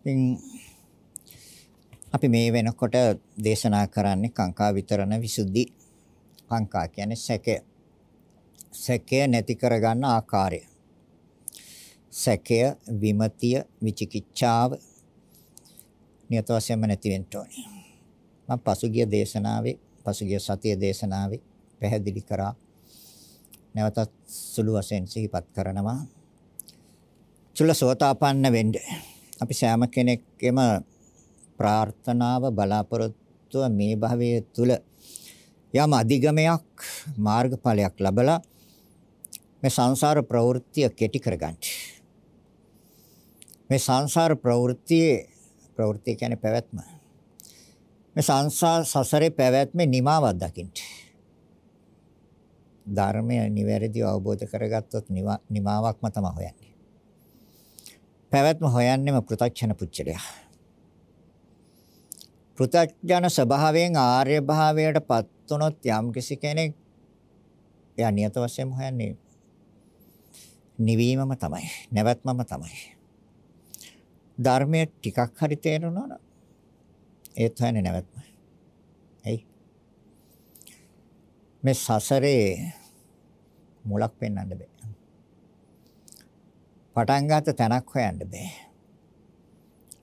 ඉතින් අපි මේ වෙනකොට දේශනා කරන්නේ කාංකා විතරණ විසුද්ධි. කාංකා කියන්නේ සැකය. සැකය නැති කරගන්න ආකාරය. සැකය, විමතිය, විචිකිච්ඡාව නියත වශයෙන්ම නැති වෙන්න ඕනේ. මම පසුගිය දේශනාවේ, පසුගිය සතිය දේශනාවේ පැහැදිලි කරා. නැවතත් සුළු වශයෙන් සිහිපත් කරනවා. චුල්ලසෝතාපන්න වෙන්න. අපි සෑම කෙනෙක්ගේම ප්‍රාර්ථනාව බලාපොරොත්තුව මේ භවයේ තුල යම් අධිගමයක් මාර්ගඵලයක් ලැබලා මේ සංසාර ප්‍රවෘත්තිය කෙටි කරගන්න. මේ සංසාර ප්‍රවෘත්තියේ ප්‍රවෘත්තිය කියන්නේ පැවැත්ම. මේ සංසාර සසරේ පැවැත්මේ නිමාවක් දකින්න. ධර්මය නිවැරදිව අවබෝධ කරගත්තොත් නිමාවක්ම තමයි හොයන්නේ. පැවැත්ම හොයන්නෙම පෘථග්ජන පුච්චලයා. පෘථග්ජන ස්වභාවයෙන් ආර්ය භාවයට පත් වුණොත් යම් කිසි කෙනෙක් එයා නියත වශයෙන්ම හොයන්නේ නිවීමම තමයි නැවැත්මම තමයි ධර්මයේ ටිකක් හරි තේරුණා නම් ඒත් හොයන්නේ නැවැත්ම. එයි මේ සසරේ මුලක් පෙන්වන්න බෑ. පටන් ගන්න තැනක් හොයන්න බෑ.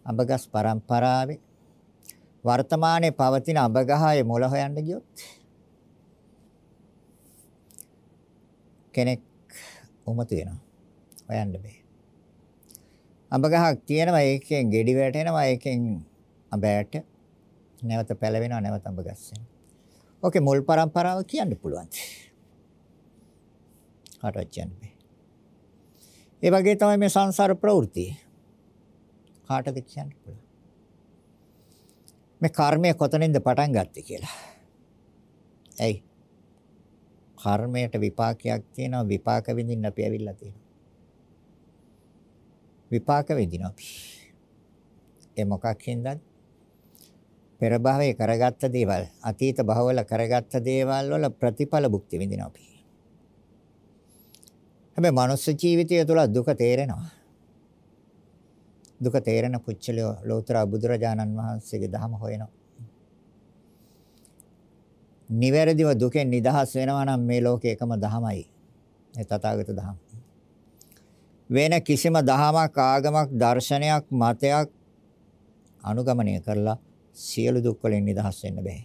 අඹගස් પરම්පරාවේ වර්තමානයේ පවතින අඹගහේ මොළ හොයන්න ගියොත් කෙනෙක් උමතු වෙනවා. හොයන්න බෑ. අඹගහක් තියෙනවා ඒකෙන් ගෙඩි වැටෙනවා ඒකෙන් අඹයට නැවත පැලවෙනවා නැවත අඹගස් වෙනවා. ඔකේ මුල් પરම්පරාව කියන්න පුළුවන්. හරි කියන්න බෑ. ඒ වගේ තමයි මේ සංසාර ප්‍රවෘත්ති. කාටද කියන්න පුළුවන්. මේ කර්මය කොතනින්ද පටන් ගත්තේ කියලා. ඇයි? කර්මයට විපාකයක් තියෙනවා විපාක විඳින්න අපි ඇවිල්ලා තියෙනවා. විපාක විඳිනවා අපි. ඒ මොකක් හින්දාද? පෙර භවයේ කරගත්ත දේවල් අතීත භවවල කරගත්ත දේවල් වල ප්‍රතිඵල භුක්ති විඳිනවා අපි. හැබැයි මනුස්ස ජීවිතය තුළ දුක තේරෙනවා. දුක තේරෙන පුච්චලිය ලෝතර බුදුරජාණන් වහන්සේගේ ධහම හොයනවා. නිවැරදිව දුකෙන් නිදහස් වෙනවා නම් මේ ලෝකේ එකම ධහමයි. ඒ තථාගත ධහම. වෙන කිසිම ධහමක් ආගමක් දර්ශනයක් මතයක් අනුගමනය කරලා සියලු දුක් වලින් නිදහස් වෙන්න බෑ.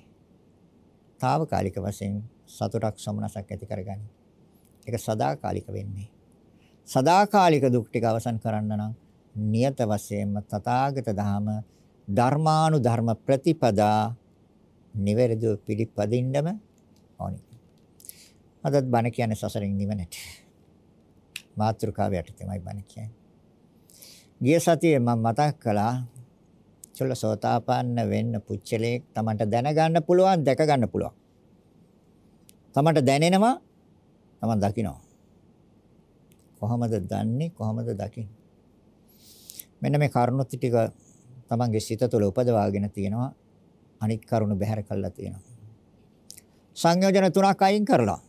తాවකාලික වශයෙන් සතුටක් සමනසක් ඇති කරගන්න. ඒක සදාකාලික වෙන්නේ. සදාකාලික දුක් ටික අවසන් කරන්න නම් නියත වශයෙන්ම තථාගත ධහම ධර්මානු ධර්ම ප්‍රතිපදා නිවැරදිව පිළිපදින්නම ඕනි. අදත් බණ කියන්නේ සසරින් නිවනට. මාත්‍රිකාව යටතේමයි බණ කියන්නේ. ගිය සතියේ මම මතක් කළා චුල්ලසෝතාපන්න වෙන්න පුච්චලේ තමන්ට දැනගන්න පුළුවන් දැක ගන්න පුළුවන්. තමන්ට දැනෙනවා තමන් දකිනවා. කොහොමද දන්නේ කොහොමද දකින්නේ? මෙන්න මේ කරුණු ටික තමන්ගේ සිත තුළ උපදවාගෙන තියෙනවා. අනිත් කරුණු බැහැර කළා තියෙනවා. සංයෝජන තුනක් අයින් කරලා.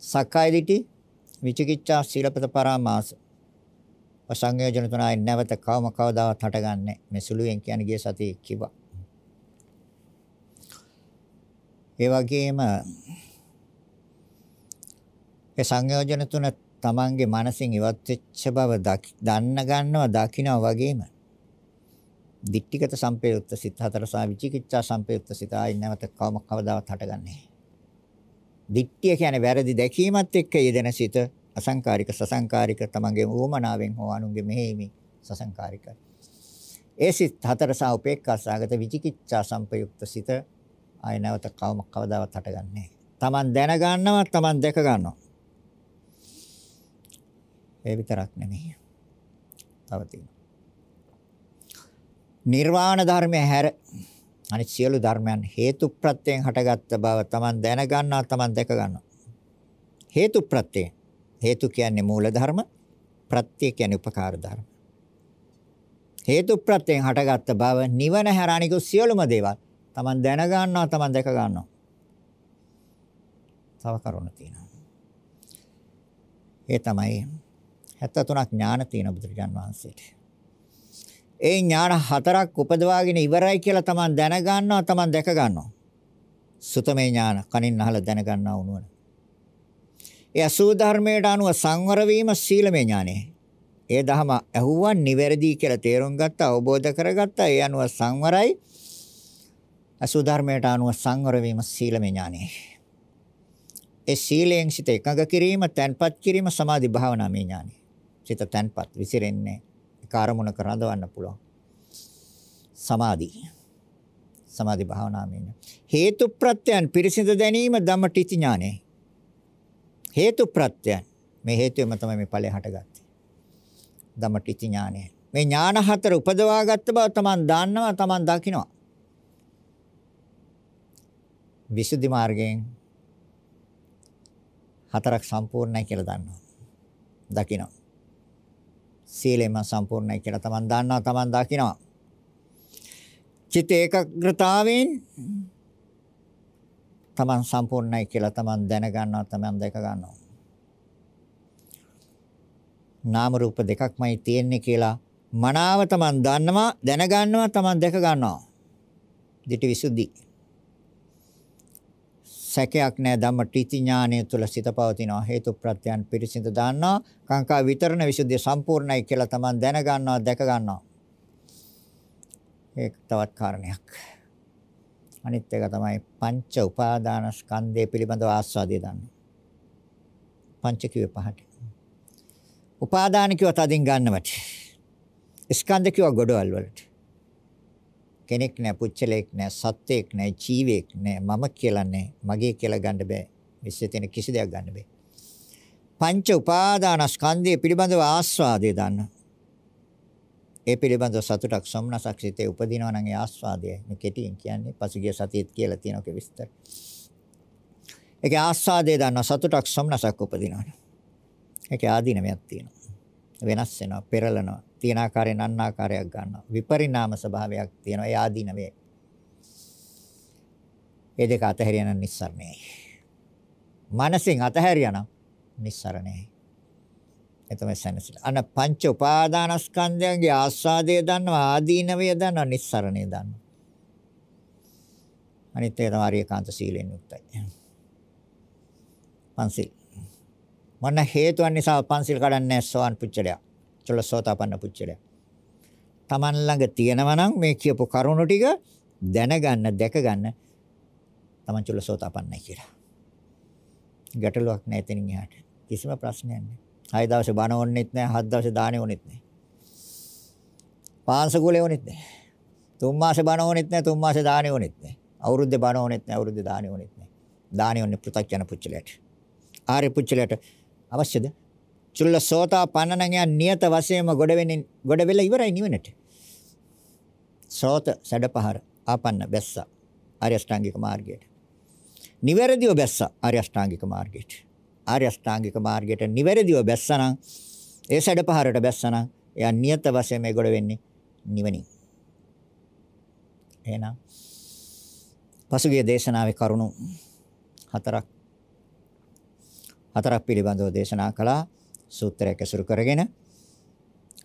සක්කාය දිටි, විචිකිච්ඡා, සීලපත පරාමාස. සංයෝජන තුනයි නැවත කවම කවදාවත් හටගන්නේ. මේ සුළුයෙන් කියන්නේ ගිය සතියේ කිව්වා. ඒ වගේම ඒ සංයෝජන තුන තමන්ගේ මනසින් ඉවත් වෙච්ච බව දන්න ගන්නවා දකින්නවා වගේම දික්ටිගත සම්පේයුක්ත සිත හතර සහ විචිකිච්ඡා සම්පේයුක්ත සිත ආයි නැවත කවම කවදාවත් හටගන්නේ. දික්ටිය කියන්නේ වැරදි දැකීමත් එක්ක යෙදෙන සිත අසංකාරික සසංකාරික තමන්ගේ ඌමනාවෙන් හෝ අනුන්ගේ මෙහෙයීමේ සසංකාරිකයි. ඒ සිත් හතර සහ උපේක්ඛා සාගත විචිකිච්ඡා සම්පයුක්ත සිත ආය නැවත කවම කවදාවත් හටගන්නේ. තමන් දැන ගන්නවා තමන් දැක ගන්නවා. ඒ විතරක් නෙමෙයි. තව තියෙනවා. නිර්වාණ ධර්මය හැර අනිත් සියලු ධර්මයන් හේතු ප්‍රත්‍යයෙන් හටගත්ත බව Taman දැන ගන්නවා Taman දැක ගන්නවා. හේතු ප්‍රත්‍යය. හේතු කියන්නේ මූල ධර්ම, ප්‍රත්‍ය කියන්නේ උපකාර ධර්ම. හේතු ප්‍රත්‍යයෙන් හටගත්ත බව නිවන හැර අනිකුත් සියලුම දේවල් Taman දැන ගන්නවා Taman දැක ගන්නවා. තව කරුණ තියෙනවා. ඒ තමයි 73ක් ඥාන තියෙන බුදුරජාන් වහන්සේට. ඒ ඥාන හතරක් උපදවාගෙන ඉවරයි කියලා Taman දැනගන්නවා Taman දැක ගන්නවා. සුතමේ ඥාන කනින් අහලා දැනගන්නා වුණා. ඒ අසු ධර්මයට අනුව සංවර වීම සීලමේ ඥානය. ඒ දහම ඇහුවා නිවැරදි කියලා තේරුම් ගත්තා අවබෝධ කරගත්තා ඒ අනුව සංවරයි. අසු ධර්මයට අනුව සංවර වීම සීලමේ ඥානය. ඒ සීලයෙන් සිත එකඟ කිරීම, තැන්පත් කිරීම සමාධි භාවනාමේ ඥානය. සිත තැන්පත් විසිරෙන්නේ ඒක අරමුණක රඳවන්න පුළුවන්. සමාධි. සමාධි භාවනාවෙන් හේතු ප්‍රත්‍යයන් පිරිසිඳ දැනීම ධම්මටිච ඥානයයි. හේතු ප්‍රත්‍යයන් මේ හේතුවෙම තමයි මේ ඵලය හටගත්තේ. ධම්මටිච ඥානය. මේ ඥාන හතර උපදවාගත්ත බව තමන් දන්නවා තමන් දකිනවා. විසුද්ධි මාර්ගයෙන් හතරක් සම්පූර්ණයි කියලා දන්නවා. දකිනවා. සීලෙම සම්පූර්ණයි කියලා තමන් දන්නවා තමන් දකිනවා. චිත්ත ඒකාග්‍රතාවෙන් තමන් සම්පූර්ණයි කියලා තමන් දැනගන්නවා තමන් දැක ගන්නවා. නාම රූප දෙකක්මයි තියෙන්නේ කියලා මනාව තමන් දන්නවා දැනගන්නවා තමන් දැක ගන්නවා. දිටි විසුද්ධි. සැකයක් නැහැ ධම්ම ටීති ඥානය තුල සිත පවතිනවා හේතු ප්‍රත්‍යයන් පිරිසිදු දාන්නවා කාංකා විතරණ විසුද්ධිය සම්පූර්ණයි කියලා තමන් දැනගන්නවා දැක ගන්නවා. ඒක තවත් කාරණයක්. අනිත් එක තමයි පංච උපාදාන ස්කන්ධය පිළිබඳව ආස්වාදය දන්න. පංච කිව්වේ පහට. උපාදාන කිව්වත් අදින් ගන්නවට. ස්කන්ධ කිව්ව ගොඩවල් වලට. කෙනෙක් නෑ පුච්චලෙක් නෑ සත්වයක් නෑ ජීවියෙක් නෑ මම කියලා නෑ මගේ කියලා ගන්න බෑ. විශ්වයේ තියෙන කිසි දෙයක් ගන්න බෑ. පංච උපාදාන ස්කන්ධය පිළිබඳව ආස්වාදය දන්න. ඒ පිළිබඳව සතුටක් සොම්නසක් සිතේ උපදිනවා නම් ඒ ආස්වාදයයි. මේ කෙටියෙන් කියන්නේ පසුගිය සතියේත් කියලා තියෙනක විස්තර. ඒකේ ආස්වාදයේ දන්නා සතුටක් සොම්නසක් උපදිනවා. ඒකේ ආදීනමයක් තියෙනවා. වෙනස් වෙනවා, පෙරලනවා, තියෙන ආකාරයෙන් අන්න ආකාරයක් ගන්නවා. විපරිණාම ස්වභාවයක් තියෙනවා. ඒ ආදීනමේ. ඒ දෙක අතහැරියනම් නිස්සරණයි. මනසින් අතහැරියනම් නිස්සරණයි. එතම සැනසෙල. අන පංච උපාදානස්කන්ධයන්ගේ ආස්වාදය දන්නවා ආදීනවය දන්නවා නිස්සරණය දන්නවා. අනිත් එක තමයි ආර්යකාන්ත සීලෙන් යුක්තයි. පන්සිල්. මොන හේතුවක් නිසා පන්සිල් කඩන්නේ සෝවන් පුච්චලයා. චොල්ලසෝතාපන්න පුච්චලයා. Taman ළඟ තියෙනවා නම් මේ කියපු කරුණු ටික දැනගන්න දැකගන්න Taman චොල්ලසෝතාපන්නයි කියලා. ගැටලුවක් නැහැ එතනින් එහාට. කිසිම ප්‍රශ්නයක් නැහැ. හය දවසේ බණ ඕනෙත් නැහැ, හත් දවසේ දානෙ ඕනෙත් නැහැ. පාංශකූලේ ඕනෙත් නැහැ. තුන් මාසේ බණ ඕනෙත් නැහැ, තුන් මාසේ දානෙ ඕනෙත් නැහැ. අවුරුද්දේ බණ ඕනෙත් නැහැ, අවුරුද්දේ දානෙ ඕනෙත් නැහැ. දානෙ ඕනේ පෘථග්ජන පුච්චලයට. ආර්ය පුච්චලයට අවශ්‍යද? චුල්ල සෝතා පන්නනන් නියත වශයෙන්ම ගොඩ වෙන්නේ ගොඩ වෙලා ඉවරයි නිවනට. සෝත සැඩපහර ආපන්න බැස්ස ආර්ය අෂ්ටාංගික මාර්ගයට. නිවැරදිව බැස්ස ආර්ය අෂ්ටාංගික මාර්ගයට. ආර්ය අෂ්ටාංගික මාර්ගයට නිවැරදිව බැස්සනම් ඒ සැඩපහරට බැස්සනම් එයා නියත වශයෙන් මේ ගොඩ වෙන්නේ නිවනින්. එහෙනම් පසුගිය දේශනාවේ කරුණු හතරක් හතරක් පිළිබඳව දේශනා කළා සූත්‍රයක් ඇසුරු කරගෙන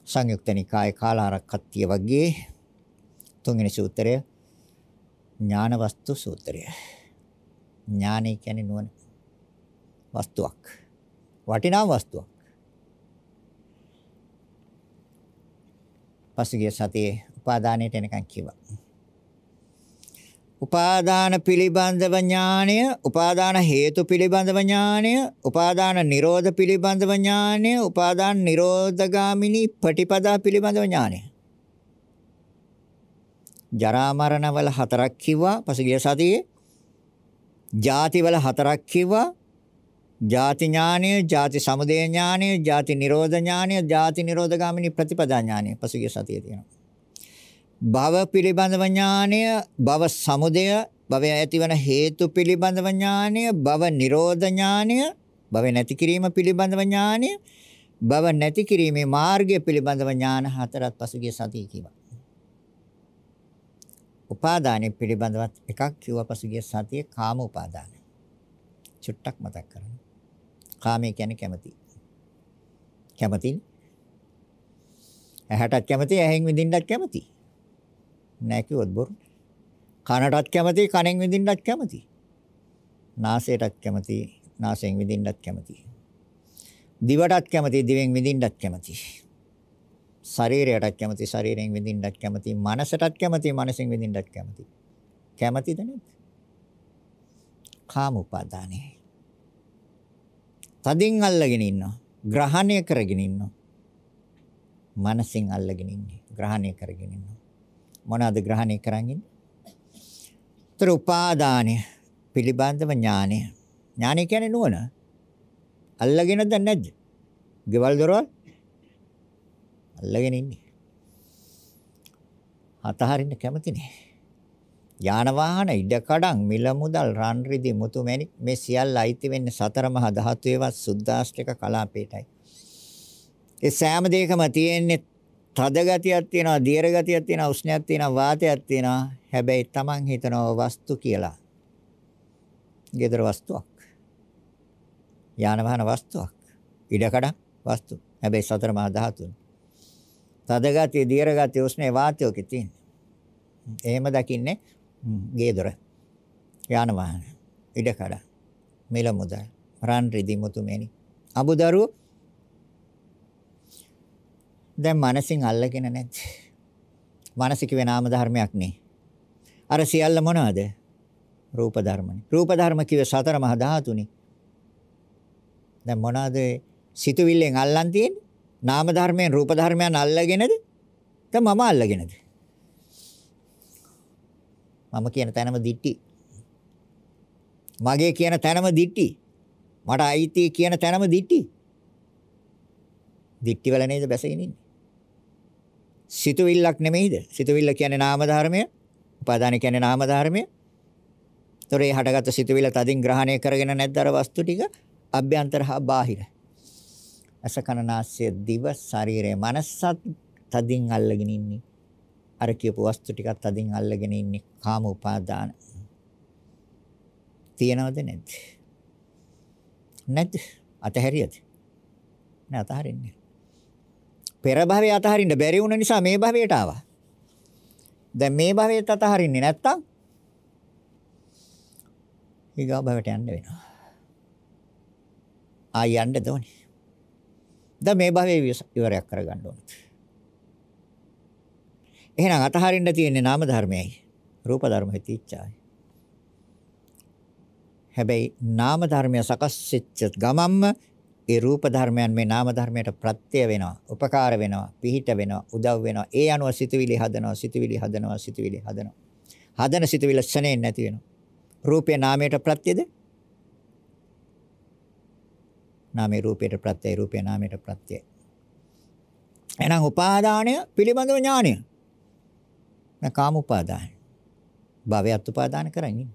සංයුක්ත නිකායේ කාලාරක්කත්තිය වගේ තුන්වෙනි සූත්‍රය ඥාන වස්තු සූත්‍රය. ඥානය කියන්නේ නුවණ. වස්තුවක්. වටිනා වස්තුවක්. පසුගිය සතියේ උපාදානයට එනකන් කිව්වා. උපාදාන පිළිබඳව ඥානය, උපාදාන හේතු පිළිබඳව ඥානය, උපාදාන නිරෝධ පිළිබඳව ඥානය, උපාදාන නිරෝධගාමිනී පටිපදා පිළිබඳව ඥානය. ජරා මරණ වල හතරක් කිව්වා පසුගිය සතියේ. ජාති වල හතරක් කිව්වා. ජාති ඥානය, ජාති සමුදය ඥානය, ජාති නිරෝධ ඥානය, ජාති නිරෝධගාමිනී ප්‍රතිපදා ඥානය පසුගිය සතියේ තියෙනවා. භව පිළිබඳව ඥානය, භව සමුදය, භවය ඇතිවන හේතු පිළිබඳව ඥානය, භව නිරෝධ ඥානය, භව නැති කිරීම පිළිබඳව ඥානය, භව නැති කිරීමේ මාර්ගය පිළිබඳව ඥාන හතරක් පසුගිය සතියේ කිව්වා. උපාදානෙ පිළිබඳවත් එකක් කිව්වා පසුගිය සතියේ කාම උපාදාන. චුට්ටක් මතක් කරගන්න. කාමය කියන්නේ කැමැති. කැමැති. ඇහැටත් කැමති, ඇහෙන් විඳින්නත් කැමති. නෑ කිව්වොත් බොරු. කනටත් කැමති, කනෙන් විඳින්නත් කැමති. නාසයටත් කැමති, නාසයෙන් විඳින්නත් කැමති. දිවටත් කැමති, දිවෙන් විඳින්නත් කැමති. ශරීරයටත් කැමති, ශරීරයෙන් විඳින්නත් කැමති. මනසටත් කැමති, මනසෙන් විඳින්නත් කැමති. කැමතිද නැද්ද? කාම උපාදානේ. තදින් අල්ලගෙන ඉන්නවා. ග්‍රහණය කරගෙන ඉන්නවා. මනසින් අල්ලගෙන ඉන්නේ. ග්‍රහණය කරගෙන ඉන්නවා. මොනවාද ග්‍රහණය කරන්නේ? තර උපාදානය පිළිබඳව ඥානය. ඥානය කියන්නේ නුවණ. අල්ලගෙනද නැද්ද? ගෙවල් දොරවල් අල්ලගෙන ඉන්නේ. අතහරින්න කැමති නෑ. යාන වාහන ඉඩකඩම් මිල මුදල් රන් රිදි මුතු මැණික් මේ සියල්ල අයිති වෙන්නේ සතර මහා ධාතුවේවත් සුද්දාෂ්ටක කලාපේටයි. ඒ සෑම දෙයකම තියෙන්නේ තද ගතියක් තියෙනවා, දියර ගතියක් තියෙනවා, උෂ්ණයක් තියෙනවා, වාතයක් තියෙනවා. හැබැයි Taman හිතනවා වස්තු කියලා. gedara වස්තුවක්. යාන වාහන වස්තුවක්. ඉඩකඩම් වස්තු. හැබැයි සතර මහා ධාතුන්. තද ගතිය, දියර ගතිය, උෂ්ණේ වාතයක තියෙන්නේ. එහෙම දකින්නේ ගේ දොර යාන වාහන ඉඩකඩ මිල මුදල් රන් රිදි මුතු මෙනි අබුදරුව දැන් මනසින් අල්ලගෙන නැද්ද මනසික වේ නාම ධර්මයක් නේ අර සියල්ල මොනවද රූප ධර්මනේ රූප ධර්ම කිව්වේ සතර මහා ධාතුනේ දැන් මොනවද සිතුවිල්ලෙන් අල්ලන් තියෙන්නේ නාම ධර්මයෙන් රූප ධර්මයන් අල්ලගෙනද දැන් මම අල්ලගෙනද මම කියන තැනම දිට්ටි. මගේ කියන තැනම දිට්ටි. මට අයිති කියන තැනම දිට්ටි. දිට්ටි වල නේද බැසගෙන ඉන්නේ. සිතුවිල්ලක් නෙමෙයිද? සිතුවිල්ල කියන්නේ නාම ධර්මය. උපාදාන කියන්නේ නාම ධර්මය. ତොරේ හටගත් සිතුවිල්ල තදින් ග්‍රහණය කරගෙන නැද්ද අර වස්තු ටික අභ්‍යන්තර හා බාහිර. අසකනාස්ය දිව ශරීරය මනසත් තදින් අල්ලගෙන ඉන්නේ. අර කියපු වස්තු ටිකත් අදින් අල්ලගෙන ඉන්නේ කාම උපාදාන. තියනවද නැද්ද? නැද්ද? අතහැරියද? නෑ අතහරින්නේ. පෙර භවයේ අතහරින්න බැරි වුණ නිසා මේ භවයට ආවා. දැන් මේ භවයට අතහරින්නේ නැත්තම් ඊගා භවයට යන්න වෙනවා. ආ යන්න දෝනේ. දැන් මේ භවයේ ඉවරයක් කරගන්න ඕනේ. එහෙනම් අතහරින්න තියෙන්නේ නාම ධර්මයයි. රූප ධර්මයි තීච්ඡායි. හැබැයි නාම ධර්මය සකස් වෙච්ච ගමම්ම ඒ රූප ධර්මයන් මේ නාම ධර්මයට ප්‍රත්‍ය වෙනවා, උපකාර වෙනවා, පිහිට වෙනවා, උදව් වෙනවා. ඒ අනුව සිතුවිලි හදනවා, සිතුවිලි හදනවා, සිතුවිලි හදනවා. හදන සිතුවිලි ශනේ නැති වෙනවා. රූපේ නාමයට ප්‍රත්‍යද? නාමේ රූපයට ප්‍රත්‍යයි, රූපේ නාමයට ප්‍රත්‍යයි. එහෙනම් උපාදානය පිළිබඳව ඥානය නැ කාම උපාදාන. භවයත් උපාදාන කරන්නේ.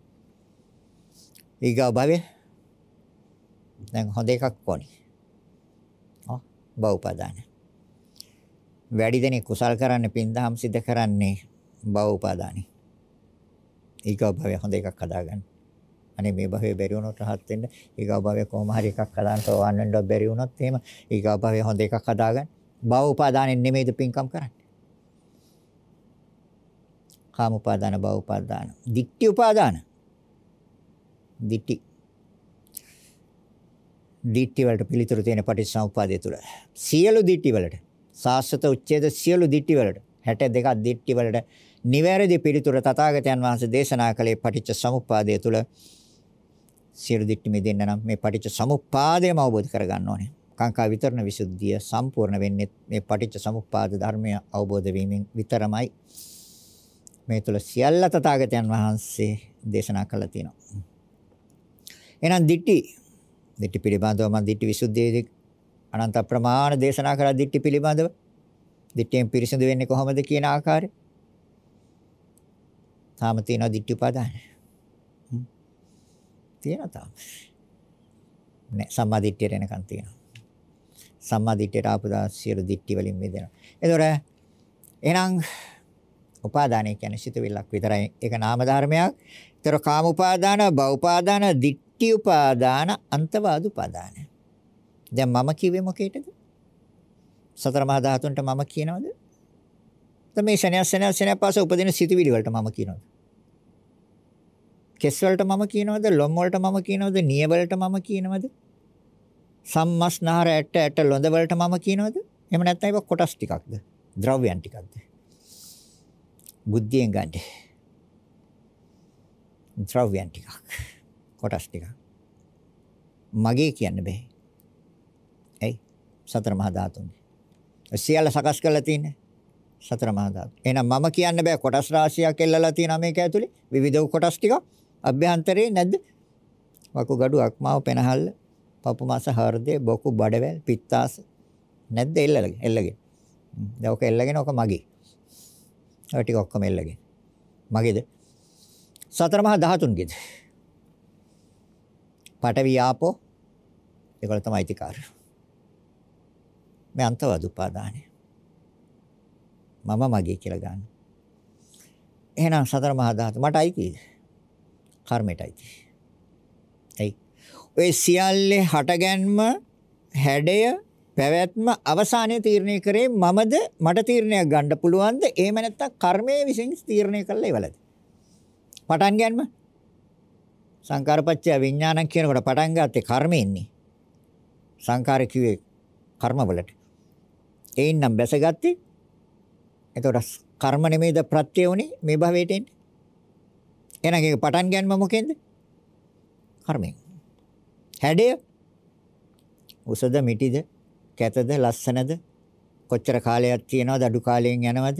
ඊගා භවය දැන් හොඳ එකක් කොනේ. ඔව් භව උපාදාන. වැඩි දෙනෙක් කුසල් කරන්නේ පින්දහම් සිද්ධ කරන්නේ භව උපාදානයි. ඊගා භවය හොඳ එකක් හදාගන්න. අනේ මේ භවයේ බැරි වුණොත් රහත් වෙන්න ඊගා භවයේ කොහොම හරි එකක් හදාන්න තෝවන් වෙන්න බැරි වුණොත් එහෙම ඊගා භවයේ හොඳ එකක් හදාගන්න. භව උපාදානෙන් නෙමෙයිද පින්කම් කරන්නේ. කාම උපාදාන භව උපාදාන. දික්ටි උපාදාන. දික්ටි. දික්ටි වලට පිළිතුරු තියෙන පටිච්චසමුප්පාදය තුල. සියලු දික්ටි වලට සාස්වත උච්ඡේද සියලු දික්ටි වලට 62ක් දික්ටි වලට නිවැරදි පිළිතුර තථාගතයන් වහන්සේ දේශනා කළේ පටිච්චසමුප්පාදය තුල. සියලු දික්ටි මෙදෙන්න නම් මේ පටිච්චසමුප්පාදයම අවබෝධ කරගන්න ඕනේ. කාංකා විතරණ විසුද්ධිය සම්පූර්ණ වෙන්නේ මේ පටිච්චසමුප්පාද ධර්මය අවබෝධ වීමෙන් විතරමයි. මේ තුල සියල්ල තථාගතයන් වහන්සේ දේශනා කළා තියෙනවා. එහෙනම් දිට්ටි දිට්ටි පිළිබඳව මම දිට්ටි විසුද්ධියේදී අනන්ත ප්‍රමාණ දේශනා කළා දිට්ටි පිළිබඳව. දිට්ටියෙන් පිරිසිදු වෙන්නේ කොහොමද කියන ආකාරය. තාම තියෙනවා දිට්ටි උපාදාන. තියෙනවා තාම. නෑ සම්මා දිට්ඨියට එනකන් තියෙනවා. සම්මා දිට්ඨියට ආපු දා සියලු දිට්ටි වලින් මිදෙනවා. එතකොට එහෙනම් උපාදානය කියන්නේ සිතුවිල්ලක් විතරයි. ඒක නාම ධර්මයක්. ඒතර කාම උපාදාන, භව උපාදාන, ditthi උපාදාන, අන්තවාද උපාදාන. දැන් මම කිව්වේ මොකේද? සතර මහා ධාතුන්ට මම කියනවද? දැන් මේ ශනය ශනය ශනය පාස උපදින සිතුවිලි වලට මම කියනවාද? කෙස් වලට මම කියනවද? ලොම් වලට මම කියනවද? නිය වලට මම කියනවද? සම්මස්නහර ඇට ඇට ලොඳ වලට මම කියනවද? එහෙම නැත්නම් ඒක කොටස් ටිකක්ද? ද්‍රව්‍යයන් ටිකක්ද? බුද්ධියෙන් ගන්න. ද්‍රව්‍යයන් ටිකක්. කොටස් ටිකක්. මගේ කියන්න බෑ. ඇයි? සතර මහා ධාතුන්ගේ. සියල්ල සකස් කරලා තියෙන්නේ. සතර මහා ධාතු. එහෙනම් මම කියන්න බෑ කොටස් රාශියක් එල්ලලා තියෙනවා මේක ඇතුලේ. විවිධ කොටස් ටිකක් අභ්‍යන්තරේ නැද්ද? වකුගඩු අක්මාව පෙනහල්ල පපු මාස හෘදය බොකු බඩවැල් පිත්තාස නැද්ද එල්ලගෙන එල්ලගෙන. දැන් ඔක එල්ලගෙන ඔක මගේ. ඔය ටික ඔක්කොම එල්ලගෙන. මගේද? සතර මහා ධාතුන්ගේද? පඨවි ආපෝ ඒකවල තමයි අයිතිකාරය. මේ අන්තවද උපාදානය. මම මගේ කියලා ගන්න. එහෙනම් සතර මහා ධාතු මට අයිතිද? කර්මයටයි. එයි. ඔය සියල්ලේ හටගැන්ම හැඩය පැවැත්ම අවසානයේ තීරණය කරේ මමද මට තීරණයක් ගන්න පුළුවන්ද එහෙම නැත්නම් කර්මයේ විසින් තීරණය කළා ඉවලද පටන් ගන්නම සංකාරපච්චය විඥානං කියනකොට පටන් ගත්තේ කර්මෙන්නේ සංකාර කිව්වේ කර්මවලට. ඒින් නම් බැසගත්තේ එතකොට කර්ම නෙමෙයිද ප්‍රත්‍ය උනේ මේ භවයට එන්නේ. එහෙනම් ඒක පටන් ගන්නම මොකෙන්ද? කර්මෙන්. හැඩය උසද මිටිද කැතද ලස්සනද කොච්චර කාලයක් තියනවද අඩු කාලයෙන් යනවද?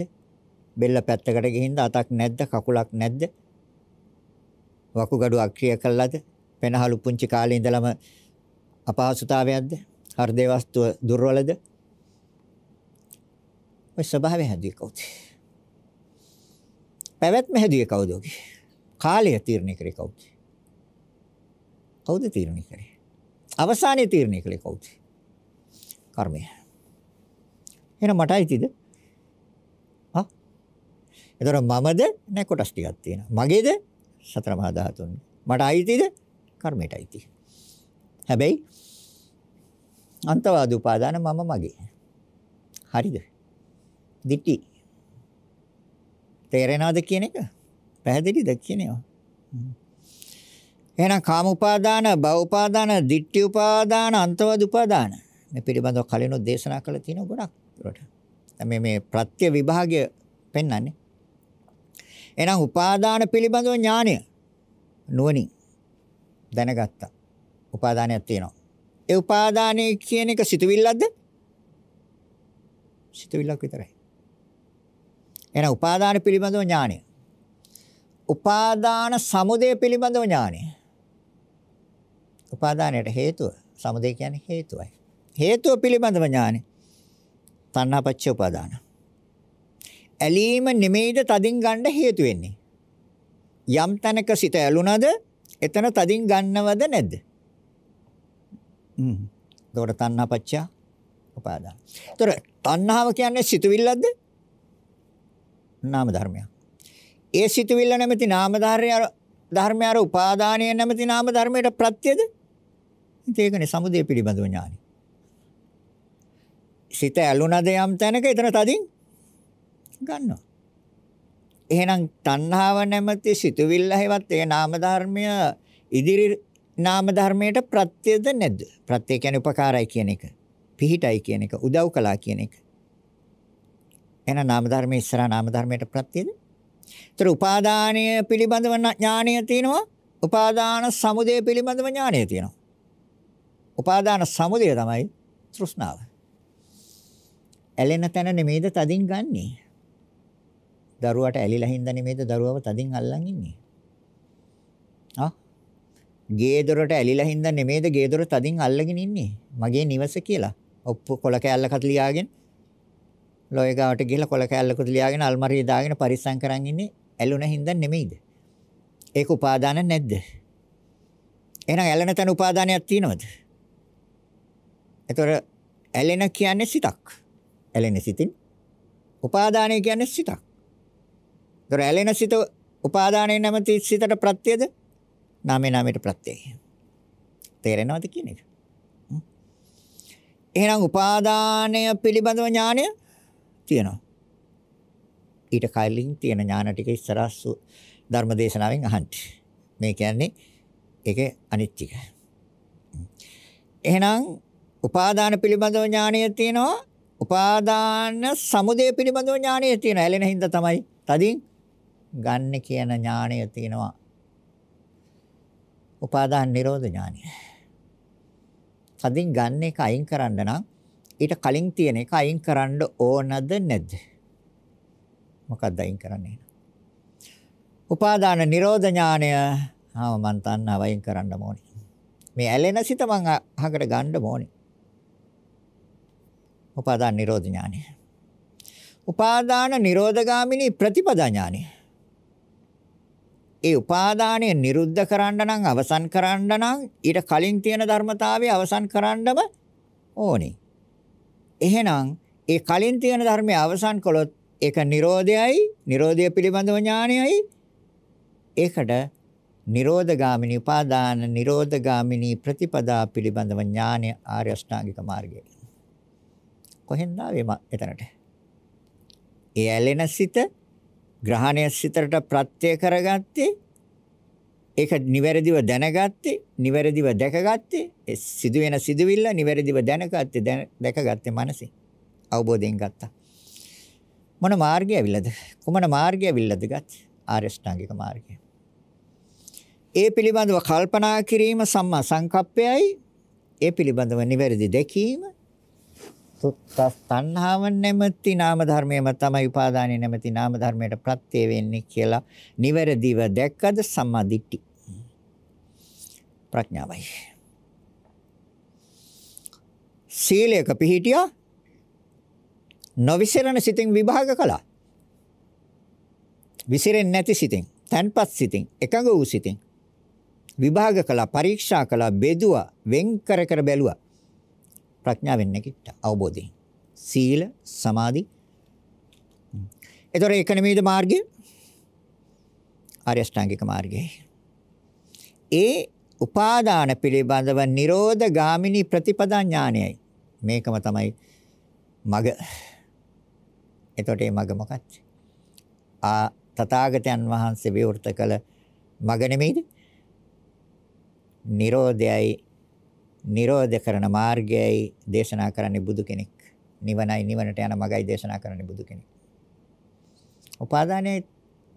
බෙල්ල පැත්තකට ගිහින්ද අතක් නැද්ද කකුලක් නැද්ද? වකුගඩු අක්‍රිය කළාද පෙනහළු පුංචි කාලේ ඉඳලම අපහසුතාවයක්ද හෘදේ වස්තුව දුර්වලද ඔය ස්වභාවය හැදුවේ කවුද පැවැත්ම හැදුවේ කවුද ඔගේ කාලය තීරණය කරේ කවුද? කවුද තීරණය කරේ? අවසානයේ තීරණය කළේ කවුද? කර්මය. එහෙනම් මට අයිතිද? හා? එතකොට මමද නැ කොටස් ටිකක් තියෙනවා. මගේද? සතර මහා ධාතුන්. මට අයිතිද? කර්මයට අයිති. හැබැයි අන්තවාද උපාදාන මම මගේ. හරිද? දිටි. තේරෙනවද කියන එක? පැහැදිලිද කියනවා. එහෙනම් කාම උපාදාන, භව උපාදාන, ditthi උපාදාන, අන්තවද උපාදාන. මේ පිළිබඳව කලිනුත් දේශනා කළ තියෙන ගොඩක් දුරට. මේ මේ ප්‍රත්‍ය විභාගය පෙන්වන්නේ. එහෙනම් උපාදාන පිළිබඳව ඥානය නුවණින් දැනගත්තා. උපාදානයක් තියෙනවා. ඒ උපාදානයේ කියන එක සිතුවිල්ලක්ද? සිතුවිල්ලක් විතරයි. එහෙනම් උපාදාන පිළිබඳව ඥානය උපාදාන සමුදය පිළිබඳව ඥානය. උපාදානයට හේතුව සමුදය කියන්නේ හේතුවයි. හේතුව පිළිබඳව ඥානය. තණ්හාපච්ච උපාදාන. ඇලීම නෙමෙයිද තදින් ගන්න හේතු වෙන්නේ. යම් තැනක සිත ඇලුනද එතන තදින් ගන්නවද නැද්ද? හ්ම්. ඒකට තණ්හාපච්ච උපාදාන. ඒතර තණ්හාව කියන්නේ සිතුවිල්ලක්ද? නාම ධර්මයක්. ඒ සිතුවිල්ල නැමැති නාම ධර්මය අර උපාදානය නැමැති නාම ධර්මයට ප්‍රත්‍යද? ඉතින් ඒකනේ සමුදය පිළිබඳව ඥානි. සිත ඇලුනද යම් තැනක එතන තදින් ගන්නවා. එහෙනම් තණ්හාව නැමැති සිතුවිල්ල හැවත් ඒ නාම ධර්මය ඉදිරි නාම ධර්මයට ප්‍රත්‍යද නැද්ද? ප්‍රත්‍ය කියන්නේ උපකාරයි කියන එක. පිහිටයි කියන එක. උදව් කළා කියන එක. එහෙනම් නාම ධර්මයේ ඉස්සරහා නාම ධර්මයට ප්‍රත්‍යද? ඒතර උපාදානය පිළිබඳව ඥානය තියෙනවා. උපාදාන සමුදය පිළිබඳව ඥානය තියෙනවා. උපාදාන සමුදය තමයි තෘෂ්ණාව. ඇලෙන තැන නෙමෙයිද තදින් ගන්නෙ. දරුවට ඇලිලා හින්දා නෙමෙයිද දරුවව තදින් අල්ලන් ඉන්නේ. ආ ගේ දොරට ඇලිලා හින්දා නෙමෙයිද ගේ දොර තදින් අල්ලගෙන ඉන්නේ. මගේ නිවස කියලා. ඔප්පු කොල කෑල්ලකට ලියාගෙන ලෝය ගාවට ගිහලා කොල කෑල්ලකුත් ලියාගෙන අල්මාරිය දාගෙන පරිස්සම් කරන් ඉන්නේ ඇලුන හින්දා නෙමෙයිද? ඒක උපාදාන නැද්ද? එහෙනම් ඇලෙන තැන උපාදානයක් තියෙනවද? ඒතර ඇලෙන කියන්නේ සිතක්. ඇලෙන සිතින් උපාදානය කියන්නේ සිතක්. ඒතර ඇලෙන සිත උපාදානයේ නැමැති සිතට ප්‍රත්‍යද? නාමේ නාමයට ප්‍රත්‍යය. තේරෙනවද කියන එක? එහෙනම් උපාදානය පිළිබඳව ඥානය තියෙනවා. ඊට කලින් තියෙන ඥාන ටික ඉස්සරහ ධර්මදේශනාවෙන් අහන්න. මේ කියන්නේ ඒකේ අනිත් ටික. එහෙනම් උපාදාන පිළිබඳව ඥානය තියෙනවා. උපාදාන සමුදය පිළිබඳව ඥානය තියෙනවා. ඇලෙන හින්දා තමයි තදින් ගන්න කියන ඥානය තියෙනවා. උපාදාන නිරෝධ ඥානය. තදින් ගන්න එක අයින් කරන්න නම් ඊට කලින් තියෙන එක අයින් කරන්න ඕනද නැද්ද? මොකක්ද අයින් කරන්නේ? උපාදාන නිරෝධ ඥානය ආව මන් තණ්හාව අයින් කරන්න ඕනේ. මේ ඇලෙන සිත මං අහකට ගන්න ඕනේ. උපාදාන නිරෝධ ඥානය. උපාදාන නිරෝධගාමිනී ප්‍රතිපදා ඥානය. ඒ උපාදානය නිරුද්ධ කරන්න නම් අවසන් කරන්න නම් ඊට කලින් තියෙන ධර්මතාවය අවසන් කරන්නම ඕනේ. එහෙනම් ඒ කලින් තියෙන ධර්මය අවසන් කළොත් ඒක Nirodhayai, Nirodhaya පිළිබඳව ඥානයයි. ඒකට Nirodhagaamini උපාදාන Nirodhagaamini ප්‍රතිපදා පිළිබඳව ඥානය ආර්ය අෂ්ටාංගික මාර්ගය. කොහෙන්ද ආවේ එතනට? ඒ ඇලෙන සිත ග්‍රහණය සිතට ප්‍රත්‍ය කරගත්තේ ඒක නිවැරදිව දැනගත්තේ නිවැරදිව දැකගත්තේ ඒ සිදුවෙන සිදුවිල්ල නිවැරදිව දැනගත්තේ දැකගත්තේ මනසේ අවබෝධයෙන් ගත්තා. මොන මාර්ගය ඇවිල්ලාද? කුමන මාර්ගය ඇවිල්ලාද ගත් ආර්ය ශ්‍රාංගික මාර්ගය. ඒ පිළිබඳව කල්පනා කිරීම සම්මා සංකප්පයයි. ඒ පිළිබඳව නිවැරදි දැකීම තණ්හාව නැමැති නාම ධර්මයම තමයි උපාදානයේ නැමැති නාම ධර්මයට ප්‍රත්‍ය වෙන්නේ කියලා නිවැරදිව දැක්කද සම්මාදිට්ඨි? ප්‍රඥාවයි. සීලයක පිහිටියා නොවිසිරණ සිතින් විභාග කළා. විසිරෙන්නේ නැති සිතින් තන්පත් සිතින් එකඟ වූ සිතින් විභාග කළා පරීක්ෂා කළා බෙදුවා වෙන් කර කර බැලුවා. ප්‍රඥාවෙන් නැගිට්ට අවබෝධයෙන්. සීල සමාධි. ඒතර ඒක නෙමෙයිද මාර්ගය? ආර්ය අෂ්ටාංගික මාර්ගය. ඒ උපාදාන පිළිබඳව නිරෝධ ගාමිනී ප්‍රතිපදා ඥානයයි. මේකම තමයි මග. එතකොට මේ මග මොකක්ද? ආ තථාගතයන් වහන්සේ විවෘත කළ මග නෙමෙයිද? නිරෝධයයි නිරෝධ කරන මාර්ගයයි දේශනා කරන්නේ බුදු කෙනෙක්. නිවනයි නිවනට යන මගයි දේශනා කරන්නේ බුදු කෙනෙක්. උපාදානයේ